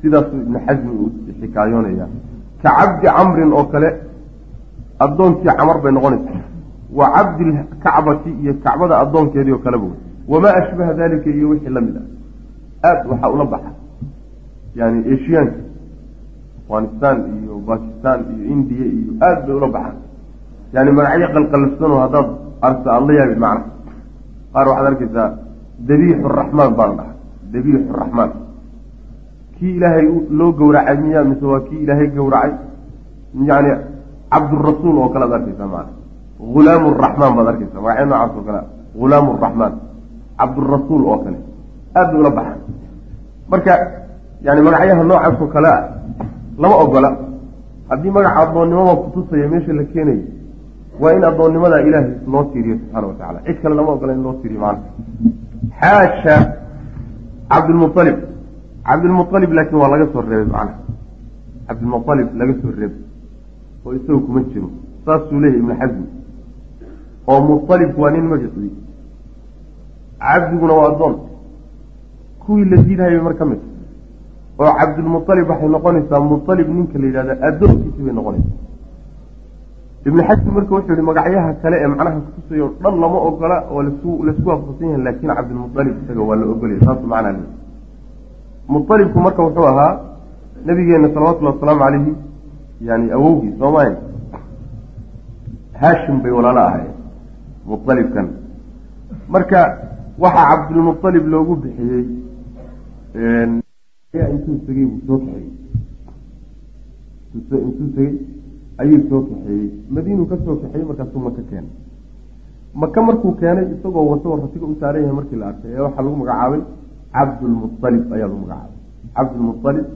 sidaasuu ibnu xasmi uu xikaayoonaya. Ka cabdi camrin oo kale addoonkii camar bay noqonaysaa. Wa cabdilkacbati iyo kacbada addoonkeedii oo kaleba wey wamaa ashbaha dalika iyo wixii la mid ah. Aada waxaa ula baxa. Yani eshiyaanka afghanistan iyo bakistan iyo indiya iyo aada bay ula baxaan. Yani magacyo qalqalafsanoo haddaad arta aada la yaabid macna. Qaar waxaad arkaysaa dabiixu raxmaan baan dhaha dabiixu raxmaan kii ilaahay loo gowracay miya mise waa kii ilaahay gowracay? Yani cabdurasuul oo kale ad arkaysaa maana hulaamu raxmaan baad arkaysaa. Magacyo noocaas oo kale. Hulaamu raxmaan cabdurasuul oo kale. Aad bay ula baxaan marka yani magacyaha noocaas oo kale ah lama ogola. Haddii magaca addoonnimada kutusaya meesha la keenayo waa in addoonnimadaa ilaahay loo tiiriyo subxaana wa tacala cid kale lama ogola in loo tiiriyo maana xaasha cabdilmualib cabdilmualib laakiin waa laga soo reebay macnaha cabdilmualib laga soo reebay oo isaga kuma jiro saasuu leeyahy ibnu xasmi oo mualibku waa nin magacii cabdiguna waa addoon kuwii la diidhayay mar ka mid oo cabdilmualib waxay noqonaysaa mualib ninka la yidhahda addoonkiisi bay noqonaysaa ibnu xasmi marka wuxuu yihi magacyaha kale ee macnaha kutusay o dhan lama ogola oo la isku waafaqsan yahay laakin cabdilmualib isaga waa la ogolaya saasu macnaa le mualibku marka wuxuu ahaa nabigeena salawatullhi wasalaamu calayhi yani awowgii soomaya haashim bay walaalo ahayen mualibkan marka waxaa cabdilmualib loogu bixiyey intuu tegey buu soo kaxeeyey intuu tegey ayuu soo kaxeeyey. Madiinuu ka soo kaxeeyey markaasuu maka keenay. Maka markuu keenay isagoo wato rasiga u saaran yahay markii la arkay ee waxaa lagu magacaabay cabdulmualib ayaa lagu magacaabay. Cabdulmualib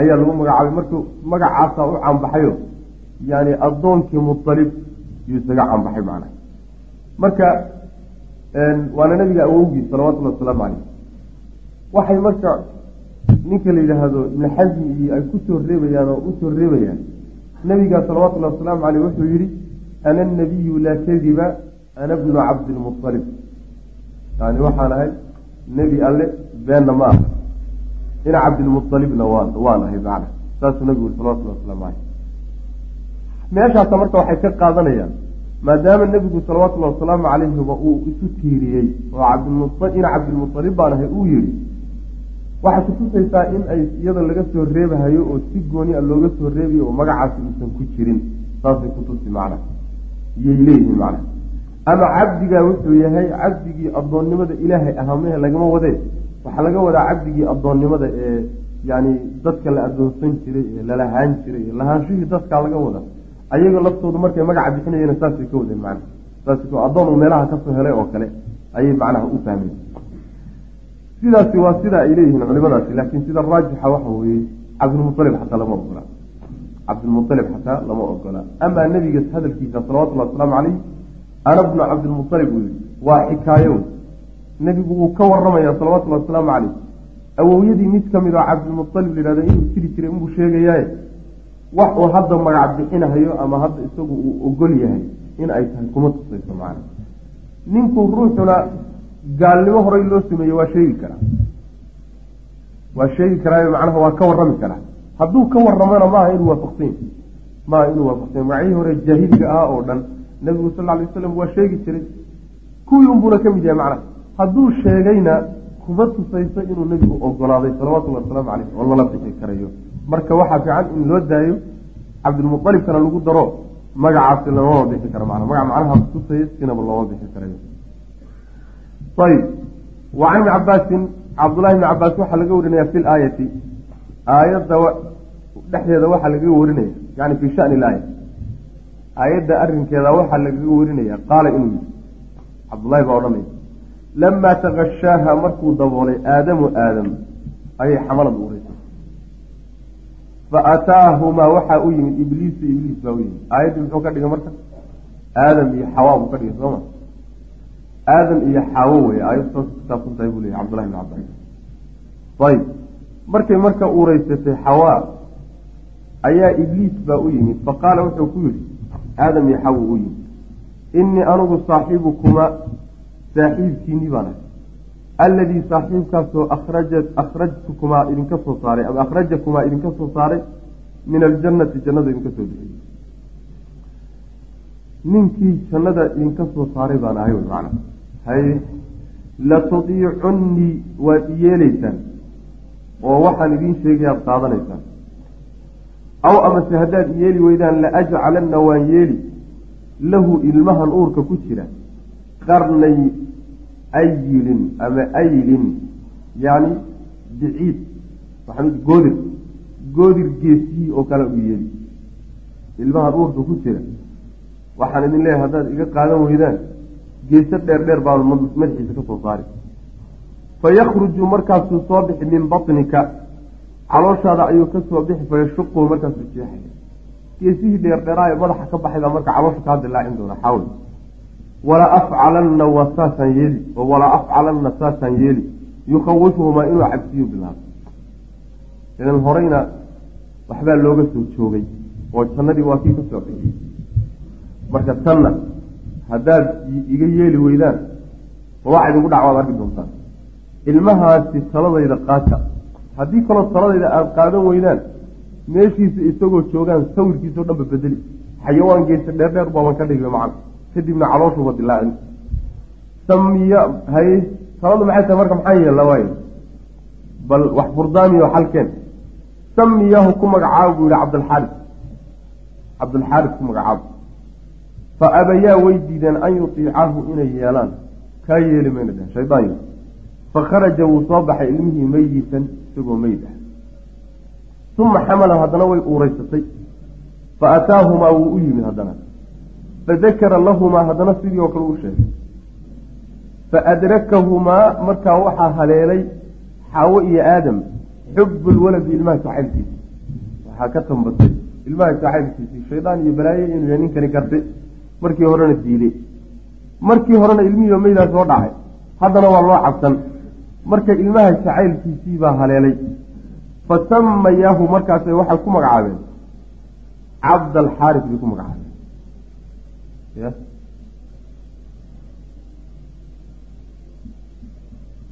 ayaa lagu magacaabay markuu magacaasaa u caanbaxayo yani addoonkii mualib yuu isaga caanbaxay macnaha. Marka waana nabiga awowgii salawatullahi wasalaamu caleyh waxay marka ninka la yidhaahdo ibni xasmi iyo ay ku soo reebayaan oo u soo reebayaan nabigaa salawatullahi wasalaamu caleyh wuxuu yidhi ana anabiyu laa kadiba ana bnu cabdilmualib yani waxaan ahay nebi alle beenna ma aha. Ina cabdilmualibna waan ahay macna. Saasuu nabigu yiri salawatullahi wasalaamu caleyh meeshaasa marka waxay ka qaadanayaan maadaama nebigu salawatullahi wasalaamu calayhiba uu isu tiiriyey oo ina cabdilmualib baan ahay uu yihi waxay kutusaysaa in ay iyada laga soo reebahayo oo si gooni a looga soo reebayo oo magacaasi uusan ku jirin. Saasay kutusi macna. Iyay leeyihiin macna. Ama cabdigaa wuxuu yahay cabdigii addoonnimada ilaahay ahaamehe lagama wadee. Waxaa laga wadaa cabdigii addoonnimada ee yani dadka la addoonsan jiray ee lalahaan jiray ee lahaanshihii dadkaa laga wada ayaga laftoodu markay magaca bixinayeen saasay ka wadeen macna. Saas addoon uu meelaha ka soo helay oo kale. Ayay macnaha u fahmeen sidaasi waa sida ay leeyihiin culimadaasi laakiin sida raajixa waxa weeye cabdilmualib xataa lama ogola. Cabdilmualib xataa lama ogola. Amaa nebiga hadalkiisa salawatullahi wasalaamu caleyh ana bnu cabdilmualib uu yihi waa xikaayo. Nebigu wuu ka waramaya salawatullahi wasalaamu caleyh awowyadii mid ka mid oo cabdilmualib la yihahdo inuu jiri jiray inbuu sheegayaaye wax uu hadda magac bixinahayo ama hadda isagu uu ogol yahay in ay tahay kuma tusayso macna ninku ruuxuna gaalnimo horay loo sameeye waa sheegi karaa waa sheegi karaayo macnaha waa ka warrami karaa hadduu ka warramona maaha inuu waafaqsan maaha inuu waafaqsanya magacihii hore jaahiliga ah oo dhan nabigu sal alay waslam waa sheegi jiray. Kuwii unbuuna ka mid yahay macnaha hadduu sheegayna kuma tusayso inuu nebigu ogolaaday salawatullahi wasalaamu caleyh oo lala bixi karayo. Marka waxaa fiican in loo daayo cabdilmualibkana lagu daro magacaasi lamama bixi karo mana magac macnaha tusaya sinaba looma bixi karayo ayb wa can ibni cabaasin cabdullahi bni cabaas waxaa laga warinaya fi laayati aayadda dhexdeeda waxaa lagaga warinaya yani fi shani laaya. Aayadda arrinkeeda waxaa lagaga warinaya qaala inuu yihi cabdullahi baa odhanaya lamaa takashaaha markuu daboolay aadamu aadam ayay xamalad ureysay fa ataahumaa waxaa u yimid ibliisu ibliis baa u yimid. Aayaddii muxuu ka dhigay marka? Aadam iyo xawaa buu ka dhigay sooma aadam iyo xaawo wey aayaddu saas kusaabsan tahay buu leeyay cabdullahi bn cabaas ayib. Markay marka ureysatay xawaa ayaa ibliis baa u yimid. Faqaala wuxuu ku yidhi aadam iyo xawo u yimid innii anugu saaxiibukuma saaxiibkiinii baan ahay alladii saaxiibkaasoo akrajat akhrajtukumaa idinka soo saaray ama akhrajakumaa idinka soo saaray min aljannati jannada idinka soo bixiyey. Ninkii jannada idinka soo saaray baan ahay wy macna haye latudiicunnii waad iyeelaysaan oo waxaan idiin sheegayaad qaadanaysaan aw amase haddaad iyeeli weydaan la ajcalanna waan yeeli. Lahu ilmahan uurka ku jira. Qarnay ayilin ama aylin yacni biciid waxaan goodir goodir geesihii oo kale u yeeli. Ilmahan uurka ku jira. Waxaan idin leeyahay haddaad iga qaadan weydaan geeso dheer dheer baa madaxiisa ka soo saari. Fa yakhruju markaasuu soo bixi min batnika calooshaada ayuu ka soo bixi fayashuqu markaasuu jeexaya geesihii dheerdheeraayo madaxa ka baxay baa marka caloosha kaa dilaacin doona xawl wala afcalanna saasaan yeeli oo walaa afcalanna saasaan yeeli yukhawifuhumaa inuu cabsiyo bilaabo idan horeyna waxbaa looga soo joogay oo jannadii waa kii ka bixiyey. Marka tanna haddaad iga yeeli weydaan ma waxa idinku dhac waad arki doontaan. Ilmahaasi taladayda qaata. Haddii kaloo taladayda aada qaadan weydaan meeshiisa isagoo joogaan sawirkiisao dhanba bedeli. Xayawaan geesa dheer dheer baaban ka dhigay macna kadibna calooshuba dilaacin samiya haye taladu maxay tahay marka maxaa yeella waayo? Bal wax furdaamiyo xalkeen. Samiyahu ku magacaabo buu yihi cabdilxaaris cabdilxaaris ku magacaabo fa abayaa way diideen an yutiicahu inay yeelaan. Kaa yeeli mayna dhehen shaydaanyo fa kharaja wuu soo baxay ilmihii meyitan isagoo meyd ah. Uma xamalahu haddana way uureysatay fa ataahumaa wuu u yimid haddana. Fadakara lahumaa haddana sidii oo kale u sheegay. Faadrakahumaa markaa waxaa haleelay xaawo iyo aadam xubu lwaladi ilmaha jacaylkiisi waxaa ka tambatay ilmaha jacaylkiisii shaydaan iyo balaaye inuu ninkani garte markii horena diiday markii horena ilmihiiba meydaa soo dhacay. Haddana waa loo cabsan. Marka ilmaha jacaylkiisii baa haleelay. Fasamayaahu markaasay waxay ku magacaabeen. Cabd alxaaris bay ku magacaabeen.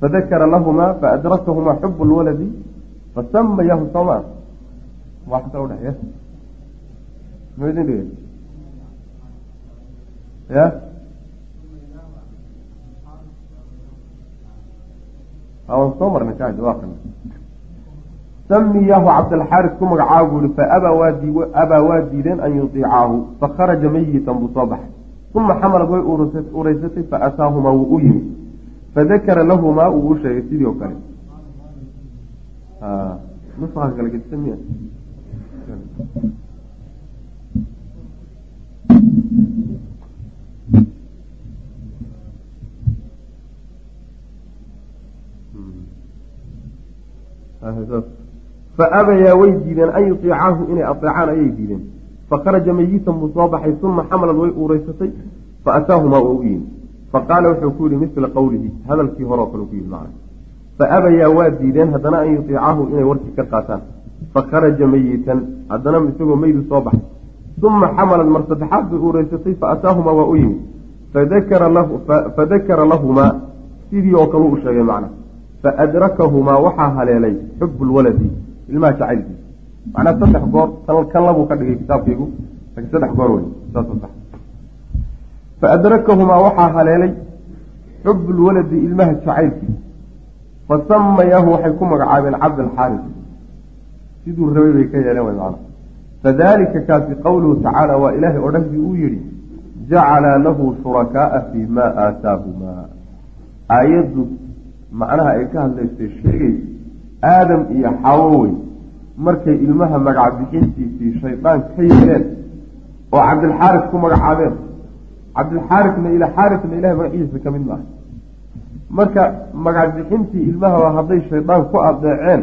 Fadakara lahumaa faadrakahuma xub lwaladi fasamayaahu sooma waa idin dhigay ya? Soo jawaabkan samiyaahu cabdalxaaris ku magacaabo buuhi faabaa waabaa waa diideen an yudiicaahu fakharaja mayitan buu soo baxay uma xamalad way uraysatay faataahumaa wuu u yimi. Fadakara lahumaa uu u sheegay sidii oo kale miya faabayaa way diideen an yuiicaahu inay aeecaan ayay diideen fakharaja mayitan buu soo baxay uma xamalad way uuraysatay faataahumaa waa u yimi faqaala wuxuu ku yihi mila qawlihi hadalkii horeo kale ku yihi macna faabayaa waa diideen haddana an yuiicaahu inay warkii ka qaataan fakharaja mayitan haddana isagoo meydu soo baxay uma xamalad mar saddexaad bay uuraysatay faataahumaa waa u yimi fadakara lahumaa sidii oo kale u sheegay macna faadrakahumaa waxaa haleelay xubu lwaladi ilmaha jacaylkiisa macnaa saddex goor kan labuu ka dhigay kitaabkaygu laakiin saddex goor wey saas sax faadrakahumaa waxaa haleelay xubu lwaladi ilmaha jacaylkiisa fasamayaahu waxay ku magacaabeen cabdalxaaris siduu rabay bay ka yeeleen way fadalika kaasi qowluhu tacaala waa ilaahay odhahdii uu yihi jacala lahu shurakaaa fii ma aataahumaa aayaddu macnaha ay ka hadlaysay sheegaysa aadam iyo xawo wey markay ilmaha magac bixintiisii shaydaan ka yeeleen oo cabdilxaaris ku magacaabeen. Cabdilxaarisna ila xaarisna ilahay magaciisa ka mid maaha. Marka magac bixintii ilmahaba hadday shaydaan ku adeeceen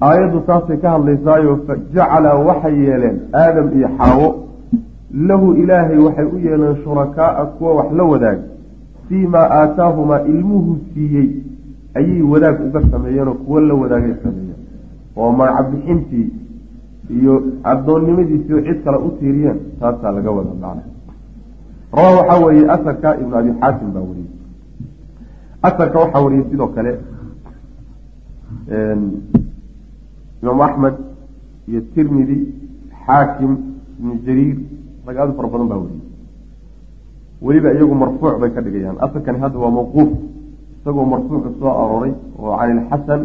aayaddu taasay ka hadlaysaayo fajacala waxay yeeleen aadam iyo xaawo lahu ilaahay waxay u yeeleen shurakaaa kuwa wax la wadaag fii maa aataahumaa ilmuhu siiyey ayay wadaag uga sameeyeenoo kuwo la wadaagay sameeyeen. Oo magac bixintii iyo addoonnimadiisii oo cid kale u tiiriyeen taasaa laga wada macna rawaa waxaa wariyey asarka ibnu abi xaatim baa wariyey. Asarka waxaa wariyey sidoo kale imaam axmed iyo tirmidi xaakim ibnu jariir rag fara badan baa wariyey weliba iyagu marfuuc bay ka dhigayaan. Asarkani hadda waa mawquuf. Isagoo marfuuca soo arooray oo can ilxasan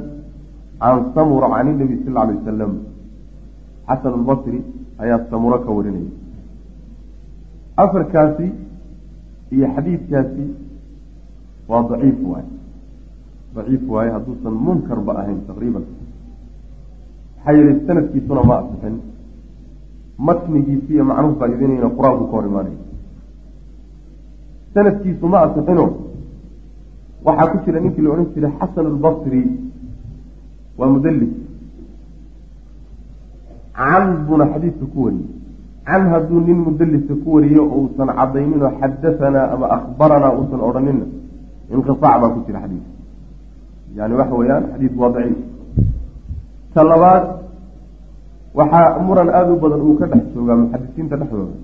can samura can inabi sal alay wasalam xasan albasri ayaa samuro ka warinaya afarkaasi iyo xadiidkaasi waa daciif waaye daciif waaye hadduusan munkarba ahayn taqriiban. Maxaa yeelay sanadkiisuna ma asixin matnigiisi iyo macnuhu faa'iideynayna qur'aanku ka hor imaanaya sanadkiisu ma asixino waxaa ku jira ninkii la odhan jiray xasan albasri. Waa mudallis. Can buna xadiidka ku wariyey can hadduu nin mudallisa ku wariyo uusan cadayninoo xadahanaa ama akhbaranaa uusan odhanina inqisaac baa ku jira xadiidka yani waxa weeyaan xadiidku waa daciif. Ta labaad waxaa muran aada u badan uu ka dhex joogaa muxadisiinta dhexdooda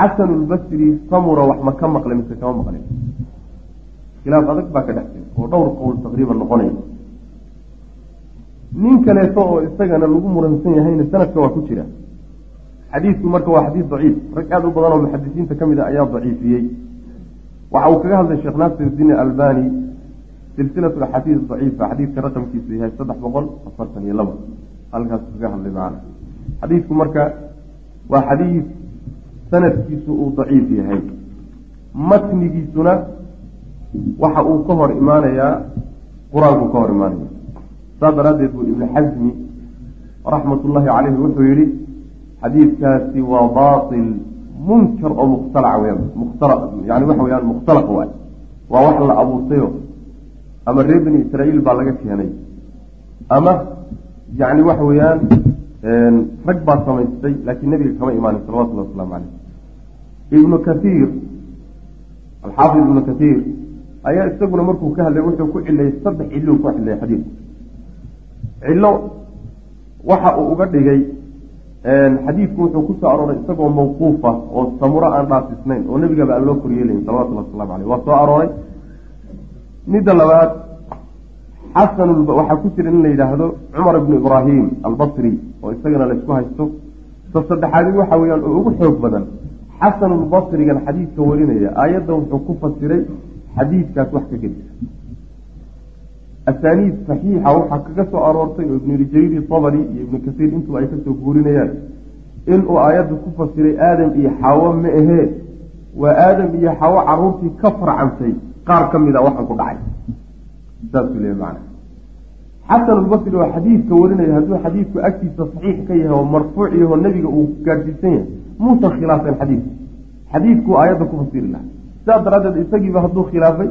xasanu lbasri samura wax ka maqlay mise kama maqlay khilaaf adag baa ka dhex oo dhowr qowl taqriiban noqonaya. Nin kaleeto oo isagana lagu muransan yahayna sanadka waa ku jira. Xadiidku marka waa xadiid daciif rag aada u badan oo muxadisiinta ka mid a ayaa daciifiyey. Waxa uu kaga hadlay sheekh naasir diin albani silsilatu axaadiis daciifa xadiidka raqamkiisu yahay saddex boqol afartan iyo laba. Halkaas kaga hadlay macana xadiidku marka waa xadiid sanadkiisu uu daciif yahay. Matnigiisuna waxa uu ka hor imaanayaa qur'aanku ka hor imaanaya. Saas daraaddeed buu ibnu xasmi raxmat ullaahi caleyhi wuxuu yihi xadiidkaasi waa baatil munkar oo mukhtalac weyaan mukhtala yani waxa weyaan mukhtalaq waay waa wax la abuurtayo ama reer bani israa'iil baa laga keenay ama yani waxa weeyaan rag baa samaystay laakiin nebiga kama imaanin salawatullahi wasalaamu caleyh ibnu kathiir alxaafid ibnu kathiir ayaa isaguna markuu ka hadlay wuxuu ku cilayay saddex cilou ku cilayay xadiidku cillo waxa uu uga dhigay xadiidku wuxuu ku soo arooray isagoo mawquufa oo samuro aan dhaafisnayn oo nebigaba aan loo koryeelayn salawatullah waslamu aleyh waa soo arooray. Midda labaad xasan waxaa ku jira in la yidhaahdo cumar ibnu ibraahim albasri oo isagana laysku haysto. Ta saddexaadi waxa weeyaan oo ugu xoog badan xasanulbasrigan xadiidka warinaya aayadda wuxuu ku fasiray xadiidkaas wax ka gedisa asaaniid saxiixa waxaa kaga soo aroortay oo ibnu jariiri sabri iyo ibnu kasiir intuba ay ka soo guurinayaan. Inuu aayadda ku fasiray aadam iyo xaawo ma ahee waa aadam iyo xaawo caruurtii ka farcantay qaar ka mid a waxaan ku dhacay. Saasuu leey macana xasan albasri oo xadiidka warinaya hadduu xadiidku agtiisa saxiix ka yahay oo marfuuc yaho nebiga uu gaadhsiisan yahay muusan khilaafeen xadiidku xadiidkuu aayadda ku fasiri laha sidaas daraaddeed isagiiba hadduu khilaafay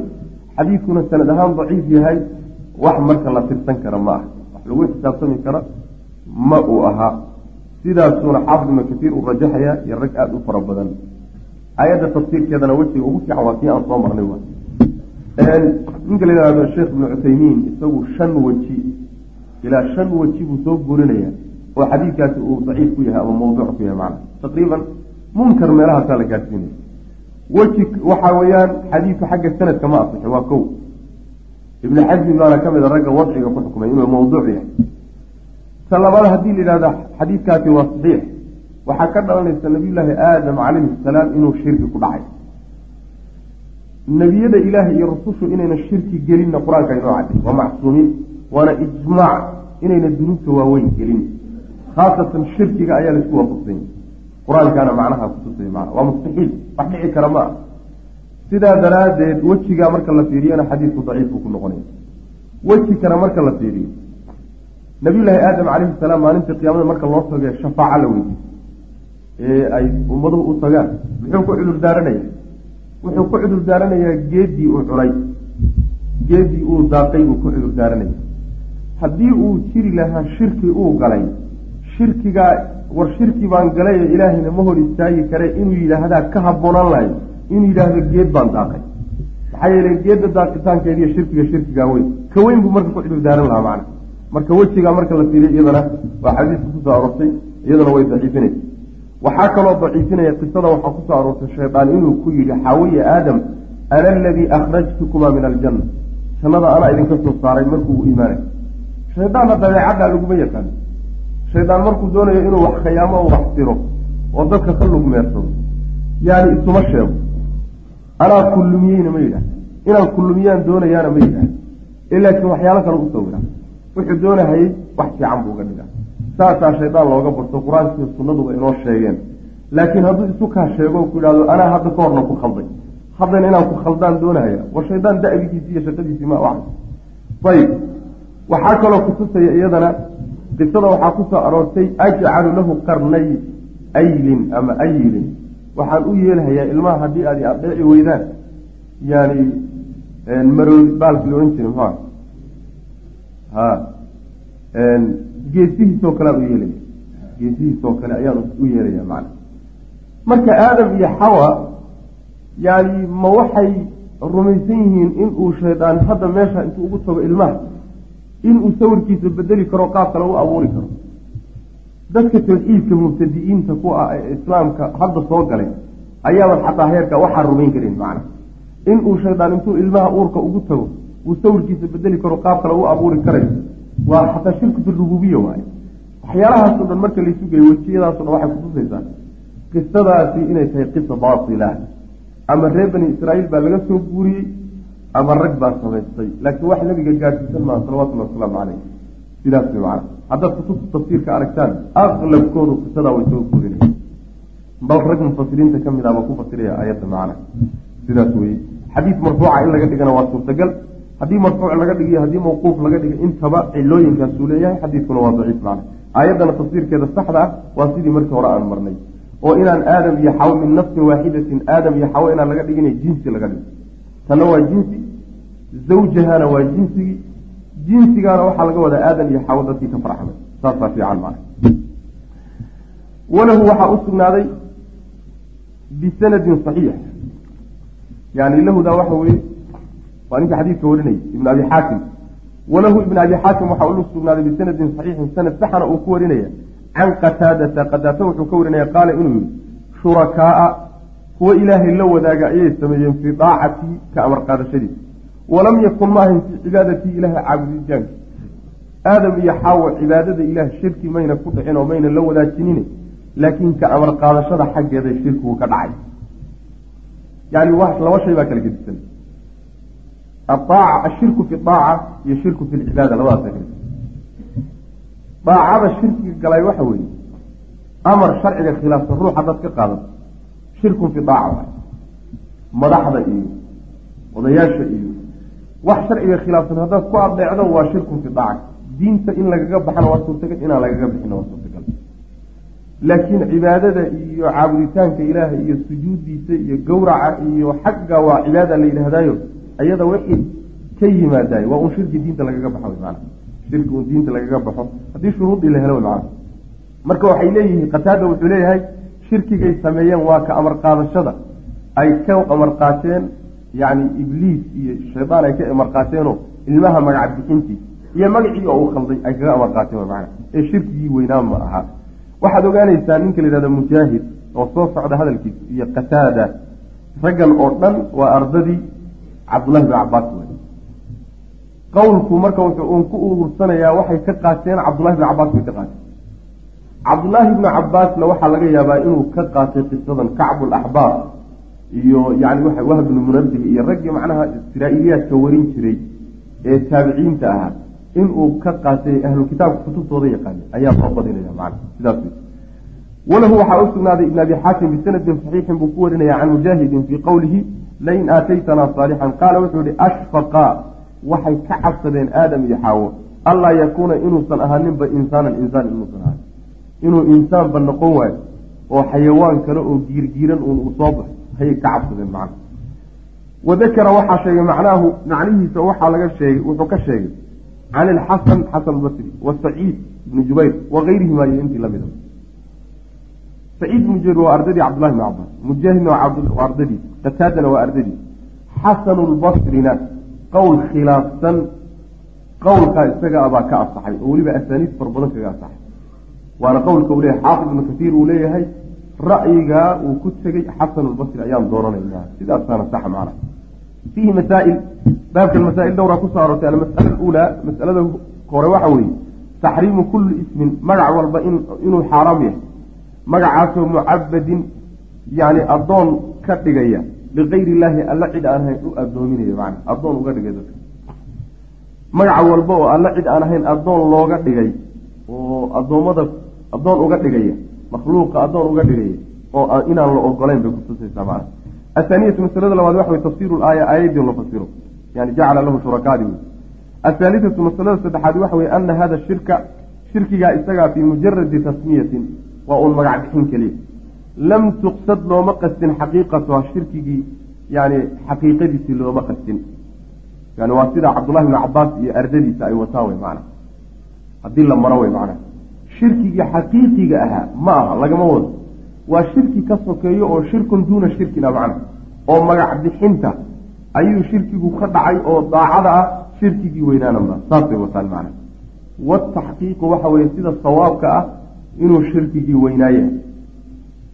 xadiidkuna sanad ahaan daciif yahay wax marka la tirsan kara ma aha. Wax lagu xisaabtami kara ma uu ahaa sidaasuuna xaafid ibnu kasiir uu rajaxaya iyo rag aada u fara badan. Aayadda tafsiirkeedana wejiga ugu fiican waa kii aan soo marnay wa ninka la yihahdo sheekh ibnu cuthaymiin isagu shan weji ilaa shan weji buu soo gurinaya oo xadiidkaasi uu daciif ku yahay ama mawduuc ku yahay macna. Taqriiban munkar meelahaasaa la gaadhsiinaya weji waxaa weeyaan xadiidku xagga sanadka ma asixi waa kow. Ibnu xasmi baana ka mid a ragga wadciga ku xukumay inuu mawduuc yahay. Ta labaad haddii la yidhahda xadiidkaasi waa saxiix. Waxaa ka dhalanaysa nabiyullaahi aadam calayhi salaam inuu shirki ku dhacay. Nebiyada ilaahay iyo rusushu inayna shirki gelinna qur'aanka inoo cadday waa macsuumiin waana ijmaac inayna dunuubta waaweyn gelin khaasatan shirkiga ayaa la isku waafaqsanya qur'aankaana macnaha kutusaya mana waa mustaxiil wax dhici kara ma ah sidaa daraaddeed wejigaa marka la fiiriyana xadiidku daciif buu ku noqonaya weji kale marka la fiiriyo nabiyullaahi aadam calayhi salaam maalintii qiyaamada marka loo tago shafaaco la weydiy ee ay ummaduhu u tagaan muxuu ku cudur daaranaya wuxuu ku cudur daaranayaa geedii uu cunay geedii uu daaqay buu ku cudur daaranaya haddii uu jiri lahaa shirki uu galay shirkigaa war shirki baan galayo ilaahayna ma hor istaagi kare inuu yidhaahdaa ka habboonaan lahayo inuu yidhaahdo geed baan daaqay. Maxaa yeele geedda daaqitaankeediiyo shirkiga shirkigaa weyn ka weyn buu marka ku cudur lahaa macna. Marka wejigaa marka la fiiriyo iyadana waa xadiiska ku soo aroortay iyadana way daciifinaysa. Waxaa kaloo daciifinaya qisada waxaa ku soo aroortay shaydaan inuu ku yidhi xaawiya aadam ana aladii akhrajtukumaa min aljanna. Jannada anaa idinka soo saaray markuu u imaanay shaydaanna dabeecaddaa laguma yaqaan shaydaan markuu doonayo inuu wax khayaamo o wax tiro oo dadka ka lugmeersado yaani isuma sheego. Anaa kullumiyeyna ma yidhaah inaan kullumiyaan doonayaana ma yidhaah ee laakiin waxyaalo kale u sawira wuxuu doonahayey wax fiican buu uga dhigaa. Saasaa shaydaan looga barto qur'aankiiyo sunnaduba inoo sheegeen. Laakiin hadduu isu kaa sheego ku yidhahdo anaa hadda ka horna ku khalday. Haddana inaan ku khaldaan doonahaya war shaydaan da'bigiisi iyo shaqadiisii ma ayib. Waxaa kaloo kutusaya iyadana qisada waxaa ku soo aroortay ajcalu lahu qarnay aylin ama ayilin waxaan u yeelhayaa ilmaha haddii aad adeeci weydaan yani maroodi baalki la ohan jira muxua ha geesihiisoo kale aan u yeelaya geesihiisoo kale ayaan u yeelaya macna. Marka aadam iyo xawa yani ma waxay rumaysan yihiin inuu shaydaan hadda meesha intuu ugu tago ilmaha inuu sawirkiisa bedeli karo qaab kale u abuuri karo. Dadka tawxiidka mubtadi'iinta ku ah ee islaamka hadda soo galay ayaaban xataa heerka waxaa rumayn karin macna inuu shaydaan intuu ilmaha uurka ugu tago uu sawirkiisa bedeli karo qaab kale u abuuri karayo waa xataa shirku birububiya waaye. Waxyaalahaasoo dhan marka laysu geeyo wejiyadaaso dhan waxay kutusaysaa qisadaasi inay tahay qisa baatila ama reer bani israa'iil baa laga soo guuriyey ama rag baa samaystay laakiin wax nabiga gaadhsiisan maaha salawatullhi wasalaamu caleyh sidaas way macana haddaad kutubta tafsiirka aragtaan aqlabkoodu qisadaa way soo guurinaya bal rag mufasiriinta ka mid ah baa ku fasiraya aayadda macana sidaas weye xadiid marfuuca in laga dhigana waa suurtagal. Haddii marfuuc laga dhigiyo haddii mawquuf laga dhigo intaba cilooyinkaasuu leeyahay xadiidkuna waa daciif macna. Aayaddana tafsiirkeeda saxda ah waa sidii markii hore aan marnay. Oo inaan aadam iyo xawo min nafsin waaxidatin aadam iyo xawo inaan laga dhigina jinsi laga dhigo tanna waa jinsi zawjahana waa jinsigii jinsigaana waxaa laga wadaa aadan iyo xawo dadkii ka farxamay saasaa fiican macna walahu waxaa u sugnaaday bisanadin saxiix. Yani lahudaa waxa weye waa ninka xadiidka warinayay ibn abi xaakim walahu ibn abi xaakim waxaa ulu sugnaaday bisanadin saxiixin sanad saxana uu ku warinaya can qataadata qadaata wuxuu ka warinaya qaala inuu yihi shurakaaa kuwa ilaahay la wadaaga ayay sameeyeen fii daacatii ka amar qaadashadiisa walam yakun maahayn fii cibaadatii ilaha caabuditaanki aadam iyo xaawo cibaadada ilaah shirki mayna ku dhicin oo mayna la wadaajinin laakiin ka amar qaadashada xaggeeda shirkigu ka dhacay. Yani laba shay baa kala gedisan. Ashirku fi aaca iyo shirku fi lcibaada labadaasa daacada shirkiga galay waxa weeye amar sharciga khilaafsan ruux haddaad ka qaadato shirkun fi daaca madaxda iyo odayaasha iyo wax sharciga khilaafsan haddaad ku adeecdo waa shirkun fi diinta in lagaga baxana waa suurtagal inaan lagaga bixina waa suurtagal. Laakiin cibaadada iyo caabuditaanka ilaaha iyo sujuuddiisa iyo gowraca iyo xagga waa cibaada la yidhaahdaayo iyada wixii ka yimaadaay waa un shirki diinta lagaga baxo man shirki un diinta lagaga baxo. Haddii shuruudii la helo man marka waxay leeyihiin qataada wuxuu leeyahay shirkigay sameeyeen waa ka amar qaadashada. Ay ka amar qaateen yani ibliis iyo shaydaan ay ka amar qaateenoo ilmaha magac bixintii iyo magacii oo uu khalday ay kaga amar qaateen man ee shirkigii weynaan ma ahaa waxaad ogaanaysaa ninka la yihahdo mujaahid oo soo socda hadalkiisa iyo qataada. Raggan oo dhan waa ardadii cabdullahi bn cabaas wey qowlku marka wuxuu uun ku urursanayaa waxay ka qaateen cabdullahi bn cabaas bay ka qaateen cabdullaahi bnu cabaasna waxaa laga yaabaa inuu ka qaatay qisadan kacbulaxbaar iyo yani waa wahb bnu iyo raggii macnaha israa'iiliyaadka warin jiray ee taabiciinta ahaa inuu ka qaatay ahlu kitaabka kutubtooda yaqaana ayaa soo badinaya man sidaas walahu waxaa u sugnaaday ibn abi xaakim bisanadin saxiixin buu ku warinaya can mujaahidin fii qowlihi lain aataytanaa saalixan qaala wuxuu yihi ashfaqa waxay ka cabsadeen aadam iyo xaawo allaa yakuuna inuusan ahaaninba insaanan insaan inuusan ahaan inuu insaanba noqon waayo oo xayawaan kale oo giirgiiran uun uu baxo hayay ka cabsadeen macna wadakara waxaa sheegay macnaahu macnihiisa waxaa laga sheegay wuxuu ka sheegay can ilxasan xasan albasri wa saciid ibni jubayr wa gayrihima iyo intii lamida saciid ibnu jubayr waa ardadii cabdullahi bn cabaas mujaahidna waa ardadii qataadana waa ardadii. Xasanu lbasrina qowl khilaafsan qowlkaa isaga abaa ka asaxay oo weliba asaaniid far badan kaga asaxay waana qowlka uu leeyahay xaafid ibnu kasiir uu leeyahay ra'yigaa uu ku tegey xasan lbasri ayaan dooranayna sidaasaana saxa macna. Fiihi masaail baabkan masaa-il dhowraa ku soo aroortay almas'ala aluulaa masalada hore waxa weeye taxriimu kulli ismin magac walba inuu xaaraam yahay. Magacaasoo mucabadin yani addoon ka dhigaya bikayri illaahi alla cid aan ahayn u addoominaya man addoon uga dhigay dadka. Magaca walba oo alla cid aan ahayn addoon looga dhigay oo addoommada addoon uga dhigaya. Makhluuqa addoon uga dhigaya. Oo inaan la ogolayn bay kutusaysaa macna. Athaaniyatu masalada labaad waxa way tafsiru laaya aayadii la fasiro. Yani jacala lahu shurakaadi wey athaalithatu masalada saddexaad waxa weye ana hada shirka shirkigaa isagaa fii mujaradi tasmiyatin waa uun magac bixin keliya. Lam tuqsad looma qastin xaqiiqatuha shirkigii yani xaqiiqadiisii looma qastin yani waa sida cabdullahi bni cabaas iyo ardadiisa ay wataan wey macna. Haddii la maro wey macnaha shirkigii xaqiiqiga ahaa ma aha lagama wado. Waa shirki ka sokeeyo oo shirkun duuna shirkina macna. Oo magac bixinta ayuu shirkigu ka dhacay oo daacada ah shirkigii weynaana ma saasay wataan macna. Wataxqiiqu waxa weye sida sawaabka ah inuu shirkigii weynaaye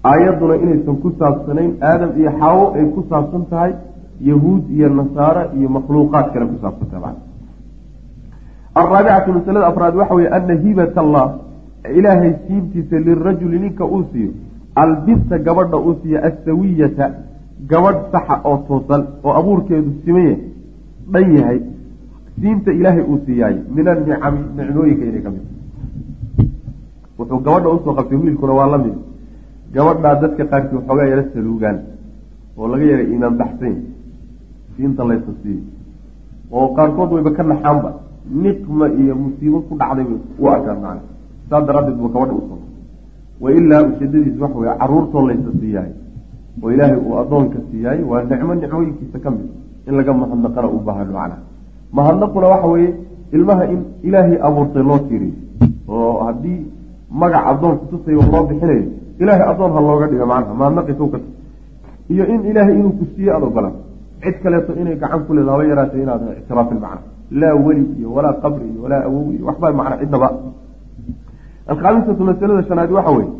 aayadduna inaysan ku saabsanayn aadam iyo xaawo ay ku saabsan tahay yahuud iyo nasaare iyo makhluuqaad kale ku saabsan tahay alraabicatu masalada afraad waxa weye ana hibat allah ilaahay siibtiisa lirajuli ninka uu siiyo albista gabadha uu siiyo assawiyata gabadh saxa oo toosan oo abuurkeedu simaya dhan yahay siinta ilaahay uu siiyaay min anicami nicmooyinka inay ka mid wuxuu gabadha u soo qabtay wiilkuna waa la mid. Gabadhaa dadka qaarkii waxoogaa yara saluugaan oo laga yara iimaan baxsan siinta laysa siiyo oo qaarkood wayba ka naxaanba niqma iyo musiibo ku dhacday u arkaan macna saas daraaddeed buu gabadha u soo wa ilaa ujeedadiis waxa weye caruurtoo laysa siiyaay oo ilaahay uu addoonka siiyaay waa nicmo nicmooyinkiisa ka mid in laga mahadnaqana u baahano macnaha. Mahadnaquna waxa weeye ilmaha in ilaahay abuurtay loo tiiriyo oo haddii magac addoon kutusayo loo bixinayo ilaahay addoon ha looga dhigo macnaha mahadnaqisawka iyo in ilaahay inuu ku siiye aada ogolaan cid kaleeto inay gacan ku leeda haba yaraatay inaad ictiraafin macna laa weli iyo walaa qabri iyo walaa awow iyo waxba macna cidnaba alkhaamisatu masalada shanaad waxa weye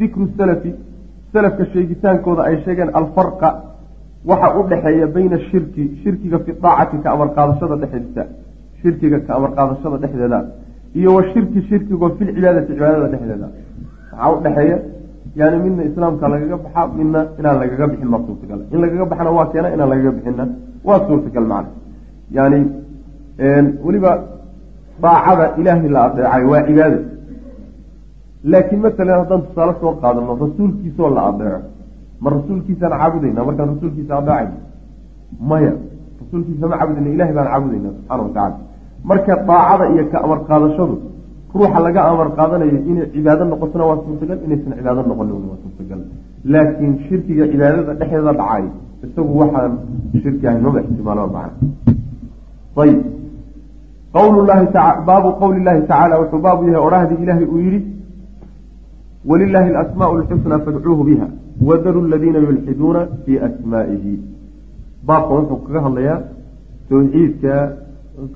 dikru salafi salafka sheegitaankooda ay sheegeen alfarqa waxa u dhexeeya bayna shirki shirkiga fi daacati ka amar qaadashada dhexdiisa shirkiga ka amar qaadashada dhexdeeda iyo wa shirki shirkigo fil cibaadati cibaadada dhexdeeda. Maxaa u dhexeeya yani midna islaamka lagaga baxa midna inaan lagaga bixin ma suurtagal in lagaga baxna waa keena inaan lagaga bixinna waa suurtagal macna. Yani weliba daacada ilaahay la adeecay waa cibaado laakiin masalan haddaan tusaale soo qaadano rasuulkiisaoo la adeeco. Ma rasuulkiisaan caabudayna markaan rasuulkiisa adeecayna maya. Rasuulkiisa ma caabudayna ilahay baan caabudayna subxaana watacala marka daacada iyo ka amar qaadashadu ruuxa laga amar qaadanayo inay cibaado noqotona waa suurtagal inaysan cibaado noqonin waa suurtagal. Laakiin shirkiga cibaadada dhexdeeda dhacay isagu waxaan shirki ahayn maba ixtimaalo macna. Ayib qawlu llahi taa baabu qowli llahi tacaala wuxuu baabu yahay odhahdii ilaahay uu yidhi walilahi alasmaau lxusnaa fadcuuhu biha wadaru ladiina yulxiduuna fii asmaa'ihi baabkan wuxuu kaga hadlayaa tawxiidka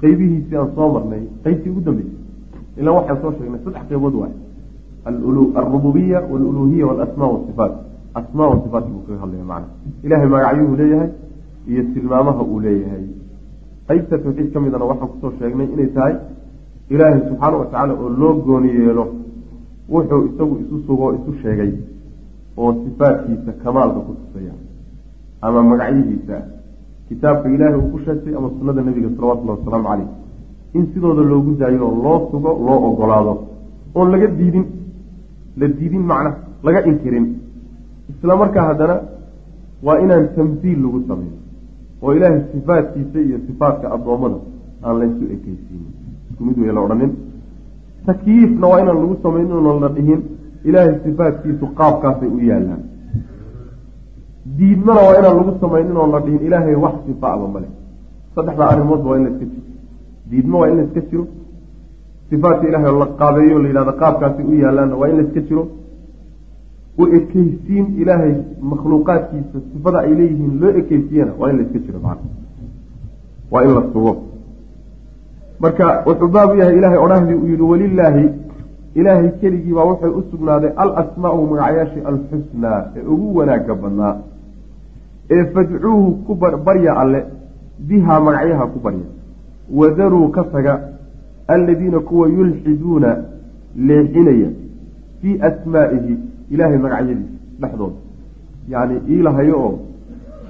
qeybihiisii aan soo marnay qeybtii ugu dambeysay ilaa waxaan soo sheegnay saddex qeybood waay alrububiya waluluhiya walasmaa wasifaat asmaa wasifaat buu kaga hadlaya macna ilahay magacyuhu leeyahay iyo tilmaamaha uu leeyahay qeybta tawxiid ka midana waxaan ku soo sheegnay inay tahay ilaahay subxaana watacaala oo loo gooni yeelo wuxuu isagu isu sugoo isu sheegay oo sifaadkiisa kamaalka ku tusaya ama magacyihiisa. Kitaabka ilaahay uu ku sheegtay ama sunnada nebiga salawatullahi wasalaamu caleyh in sidooda loogu daayo oo loo sugo loo ogolaado oon laga diidin la diidin macna laga inkirin. Isla markaa haddana waa inaan tamsiil lagu sameyn oo ilaahay sifaadkiisa iyo sifaadka addoommada aan laysu ekeysiinin isku mid wey la odhanin takyiifna waa inaan lagu samaynin oon la dhihin. Ilaahay sifaadkiisu qaabkaasay u yaallaan. Diidmana waa inaan lagu samaynin oon la dhihin. Ilaahay wax sifaaba male saddexdaa arrimoodba waa in la iska jiro. Diidmo waa in la iska jiro. Sifaadka ilahay oo la qaabeeyo la yidhahdo qaabkaasay u yaallaanna waa in la iska jiro. U ekeysiin ilaahay makhluuqaadkiisa sifada ay leeyihiin loo ekeysiyana waa in la iska jiro macana waa in la sugo marka wuxuu baabu yahay ilaahay odhahdii uu yihi walilaahi ilaahay keligii baa wuxuu u sugnaaday alasmaau magacyaashii alxusnaa ee ugu wanaaga badnaa ee fadcuuhu ku barya alle bihaa magacyaha ku barya wadaruu ka taga alladiina kuwa yulxiduuna leexinaya fii asmaa'ihi ilaahay magacyadiisa dhexdooda yacni iilahayo oo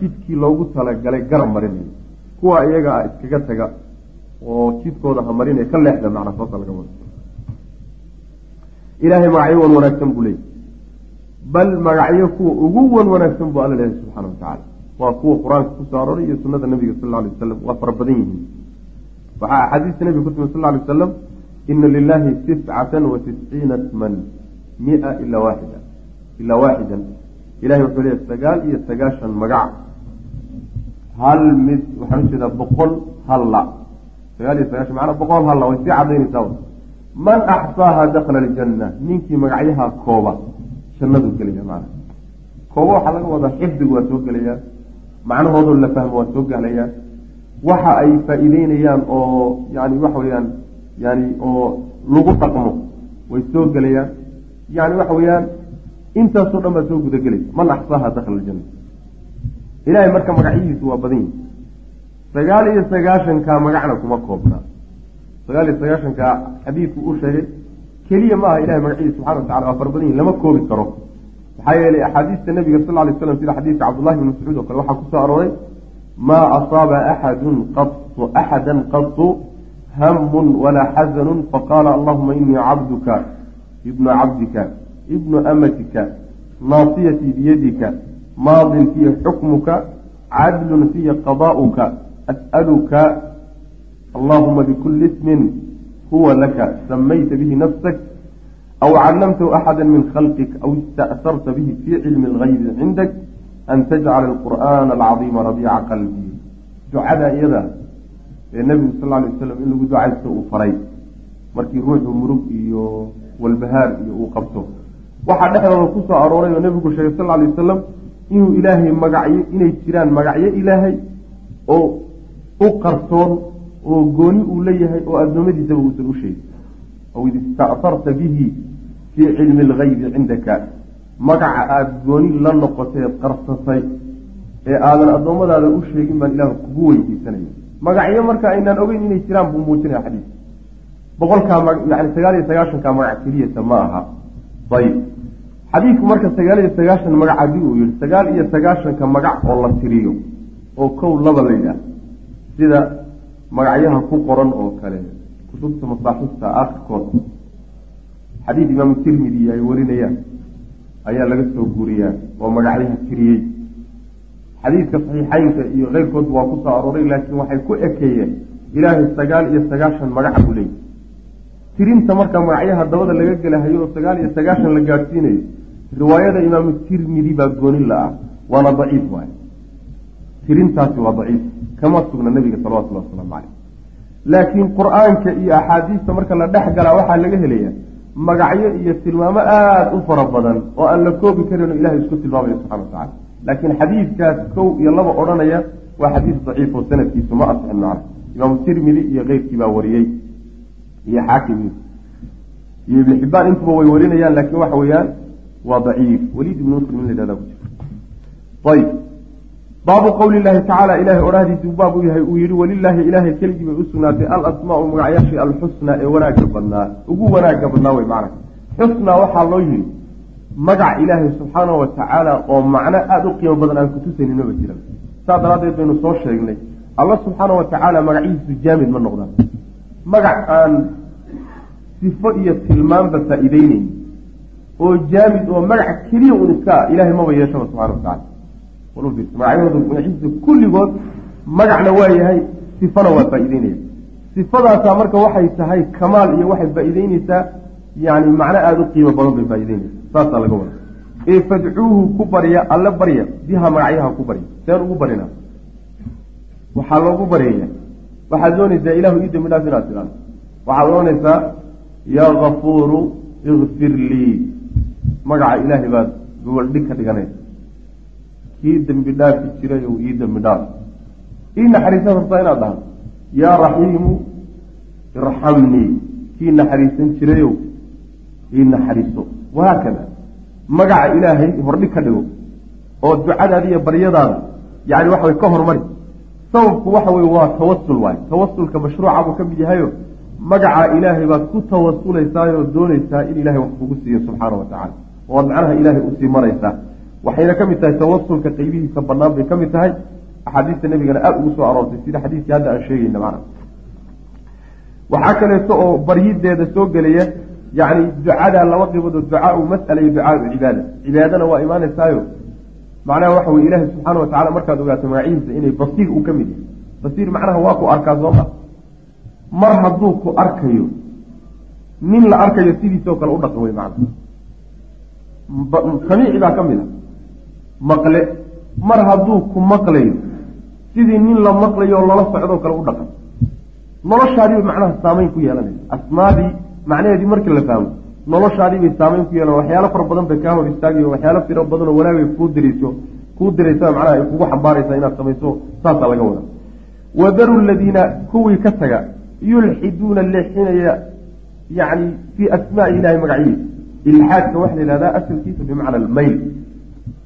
jidkii loogu talagalay garab marinayo kuwa iyaga ah iskaga taga oo jidkooda ha marinaya ka leexda macnaa saasa laga wado ilaahay magacyo wan wanaagsan buu leeyay bal magacyo kuwa ugu wan wanaagsan buu alla leeyahay subxana watacaala waa kuwa qur'aanka ku soo arooray iyo sunada nabiga sal lla alay wasalam waa fara badan yihiin. Waxaa axaadiista nabiga ku timi sal lla alay wasalam ina lilahi tiscatan wa tisciina sman mia ilaa waaxida. Ilaa waaxidan. Ilahay wuxuu leeyahy sagaal iyo sagaashan magac. Hal mid waxaan u jeedaa boqol halla sagaal iyo sagaashan macnaa boqol halla way sii cadaynaysaa man axsaaha dakla aljanna ninkii magacyaha kooba jannaduu gelaya macna kooba waxaa laga wadaa xifdigu waa soo gelayaa macnahoodoo la fahmo waa soo gelayaa waxa ay faa-iideynayaan oo yani waxa weeyaan yani oo lagu dhaqmo way soo gelayaan yani waxa weeyaan intaasoo dhan baa soo gudagelaysa man axsaaha dakla aljanna. Ilahay marka magacyihiisu waa badan yihi sagaal iyo sagaashankaa magacna kuma koobnaa sagaal iyo sagaashanka xadiidku uu sheegay keliya ma aha ilahay magaciisa subxana watacala waa fara badan yihiin lama koobi karo. Maxaa yeelay axaadiista nabiga sal lay slam sida xadiidka cabdullahi bn mascuud oo kale waxaa ku soo arooray maa asaaba axadun qatu axadan qatu hamun walaa xasanun faqaala allahuma inii cabduka ibnu cabdika ibnu amatika naasiyatii biyadika maadin fiya xukmuka cadlun fiya qadaa'uka huwa laka samayta bihi nafsak aw callamtahu axada min khalqik aw ista'sarta bihi fii cilmi algaybi cindak an tajcala alqur'aana alcadiima rabiica qalbii ducada iyada ee nebigu sal ly wasalam in lagu ducaysto uu faray markii ruuxu murug iyo walbahaar iyo uu qabto waxaa dhexdooda ku soo arooray oo nebigu sheegay sal lay wasalam inuu ilaahay magacyo inay jiraan magacyo ilaahay oo u qarsoon oo gooni uu leeyahay oo addoommadiisaba uusan u sheegin. Aw id bihi fii cilmi algaybi cindaka. Magaca aada gooni la noqotay qarsatay ee aadan addoommadaada u sheegin baan ilaah kugu weydiisanaya magacyo marka aynaan ogeyn inay jiraan buu muujinaya xadiis. Boqolkaa yani sagaal iyo sagaashanka magac keliyata ma aha. Ayib xadiidku marka sagaal iyo sagaashan magac haddii uu yihi sagaal iyo sagaashanka magac oo la tiriyo oo kow laba la yidhaah sida magacyaha ku qoran oo kale kutubta masaaxifta akhirkooda xadiid imaamu tirmidi ay warinayaan ayaa laga soo guuriyaa oo magacyaha tiriyey. Xadiidka saxiixeynka iyo keyrkoodba waa ku soo arooray laakiin waxay ku ekeeyeen ilaahay sagaal iyo sagaashan magaca buu leeyahy tirinta marka magacyaha dabada laga gelahayo oo sagaal iyo sagaashan la gaadhsiinayo riwaayada imaamu tirmidi baa gooni la ah waana daciif waay tirintaasi waa daciif kama sugna nabiga salawatullahi wasalaamu caleyh laakiin qur'aanka iyo axaadiista marka la dhex galaa waxaa laga helaya magacyo iyo tilmaamo aada u fara badan oo aan la koobi karin oo ilahay isku tilmaamaya subxana wa tacala laakiin xadiidkaas kow iyo laba odhanaya waa xadiis daciif oo sanadkiisu ma asixin macna imaamu tirmidi iyo keyrkii baa wariyey iyo xaakim iyo ibn xibaan intuba way warinayaan laakiin waxa weeyaan waa daciif. Waliid ibn muslim la yhahda ku jiro. Ayb baabu qowli llahi tacaala ilahay odhahdiisuu baab u yahay uu yihi walilaahi ilaahay keligii bay u sugnaatay alasmaau magacyaashii alxusnaa ee wanaagga badnaa. Ugu wanaagga badnaa wey macna. Xusnaa waxaa loo yihi magac ilaahay subxaana wa tacaala oo macno aada u qiimo badan aan kutusaynin maba jiran saas daraaddeed baynu soo sheegnay alla subxaana wa tacaala magacihiisu jaamid ma noqdaan. Magac aan sifo iyo tilmaanba faa-iideyneyn oo jaamid oo magac keliya un iska ilahay maba yeeshaba subxana wa tacala magacyahooda magaciisa kulligood magacna waa yahay sifana waa faa-iideynaya sifadaasaa marka waxay tahay kamaal iyo waxay faa-iideyneysaa yani macno aada u qiimo badan bay faa-iideynaysa saasaa laga wada ee fadcuuhu ku barya alle barya biha magacyaha ku barya seen ugu barina. Waxaa loogu baryaya waxaad doonaysaa ilahu ii dambi dhaaf inaad tidhaado waxaad oonaysaa yaa kafuuru ikfir lii. Magaca ilaahay baad goboldhig ka dhiganaysa kii dembi dhaafi jirayow ii dembi dhaaf. Ii naxariisan rabtaa inaad dhahdo yaa raxiimu irxamnii. Kii naxariisan jirayow ii naxariiso. Wahaakada magaca ilaahay hordhig ka dhigo oo ducadaada iyo baryadaada yani waxa way ka hormari. Sababku waxa weye waa tawasul waay. Tawasulka mashruuca buu ka mid yahayo magaca ilaahay baad ku tawasulaysaayoo doonaysaa in ilahay wax kugu siiyo subxaana wa tacala oad macnaha ilaahay u sii maraysaa waxayna ka mid tahay tawasulka qeybihiisa banaan bay ka mid tahay. Axaadiista nabigana aada ugu soo aroortay sida xadiiskii hadda aan sheegayna macna. Waxaa kaleeto oo baryideeda soo gelaya yani ducada laba qiboodoo ducaau mas'ala iyo ducaau cibaada. Cibaadana waa imaanaysaayo macnaha waxa weye ilaahi subxaana watacala markaad ogaato magacihiisa inay basiir uu ka mid yahay basiir macnaha waa ku arkaa sooma mar hadduu ku arkayo nin la arkayo sidiisoo kale u dhaqan wey macna. Samiici baa ka mid a maqle mar hadduu ku maqlayo sidii nin la maqlayo lala socdoo kale u dhaqan. Noloshaadiibay macnaha saamayn ku yeelanaysa asmaadii macnaheedii markii la fahmo noloshaadii bay saamayn ku yeelan waxyaalo fara badan bay kaa hor istaagayo waxyaalo firo badanoo wanaagay kuu dirayso kuu diraysa macnaha ay kugu xambaaraysa inaad samayso saasaa laga wada wadaru ladiina kuwii ka taga yulxiduuna leexinaya yani fii asmaai ilahi magacihiisa ilxaadka waxa la yihahdaa asalkiisa bimacna almayl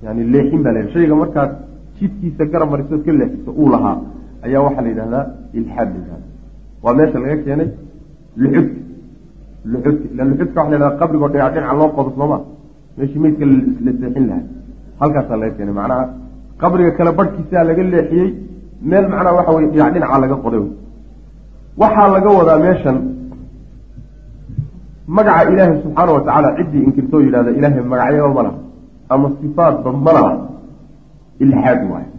yani leexin baa la shayga markaad jidkiisa garab marisood ka leexiso uu lahaa ayaa waxaa la yidhahdaa ilxaad la yihahda waa meesha laga keenay luxudka luxudka ila luxudka waxa la yhahda qabrigoo dhinac dhinaca loo qodo sooma meeshii meydka la seexin lahaa. Halkaasaa laga keenay. Macnaha qabriga kale barhkiisaa laga leexiyey meel macnaha waxa weye dhinac dhinaca laga qoday waxaa laga wadaa meeshan magaca ilaahay subxaana watacaala ciddii inkirtoo yidhahda ilaahay magacyaba ma laha ama sifaadba ma laha ilxaad waayo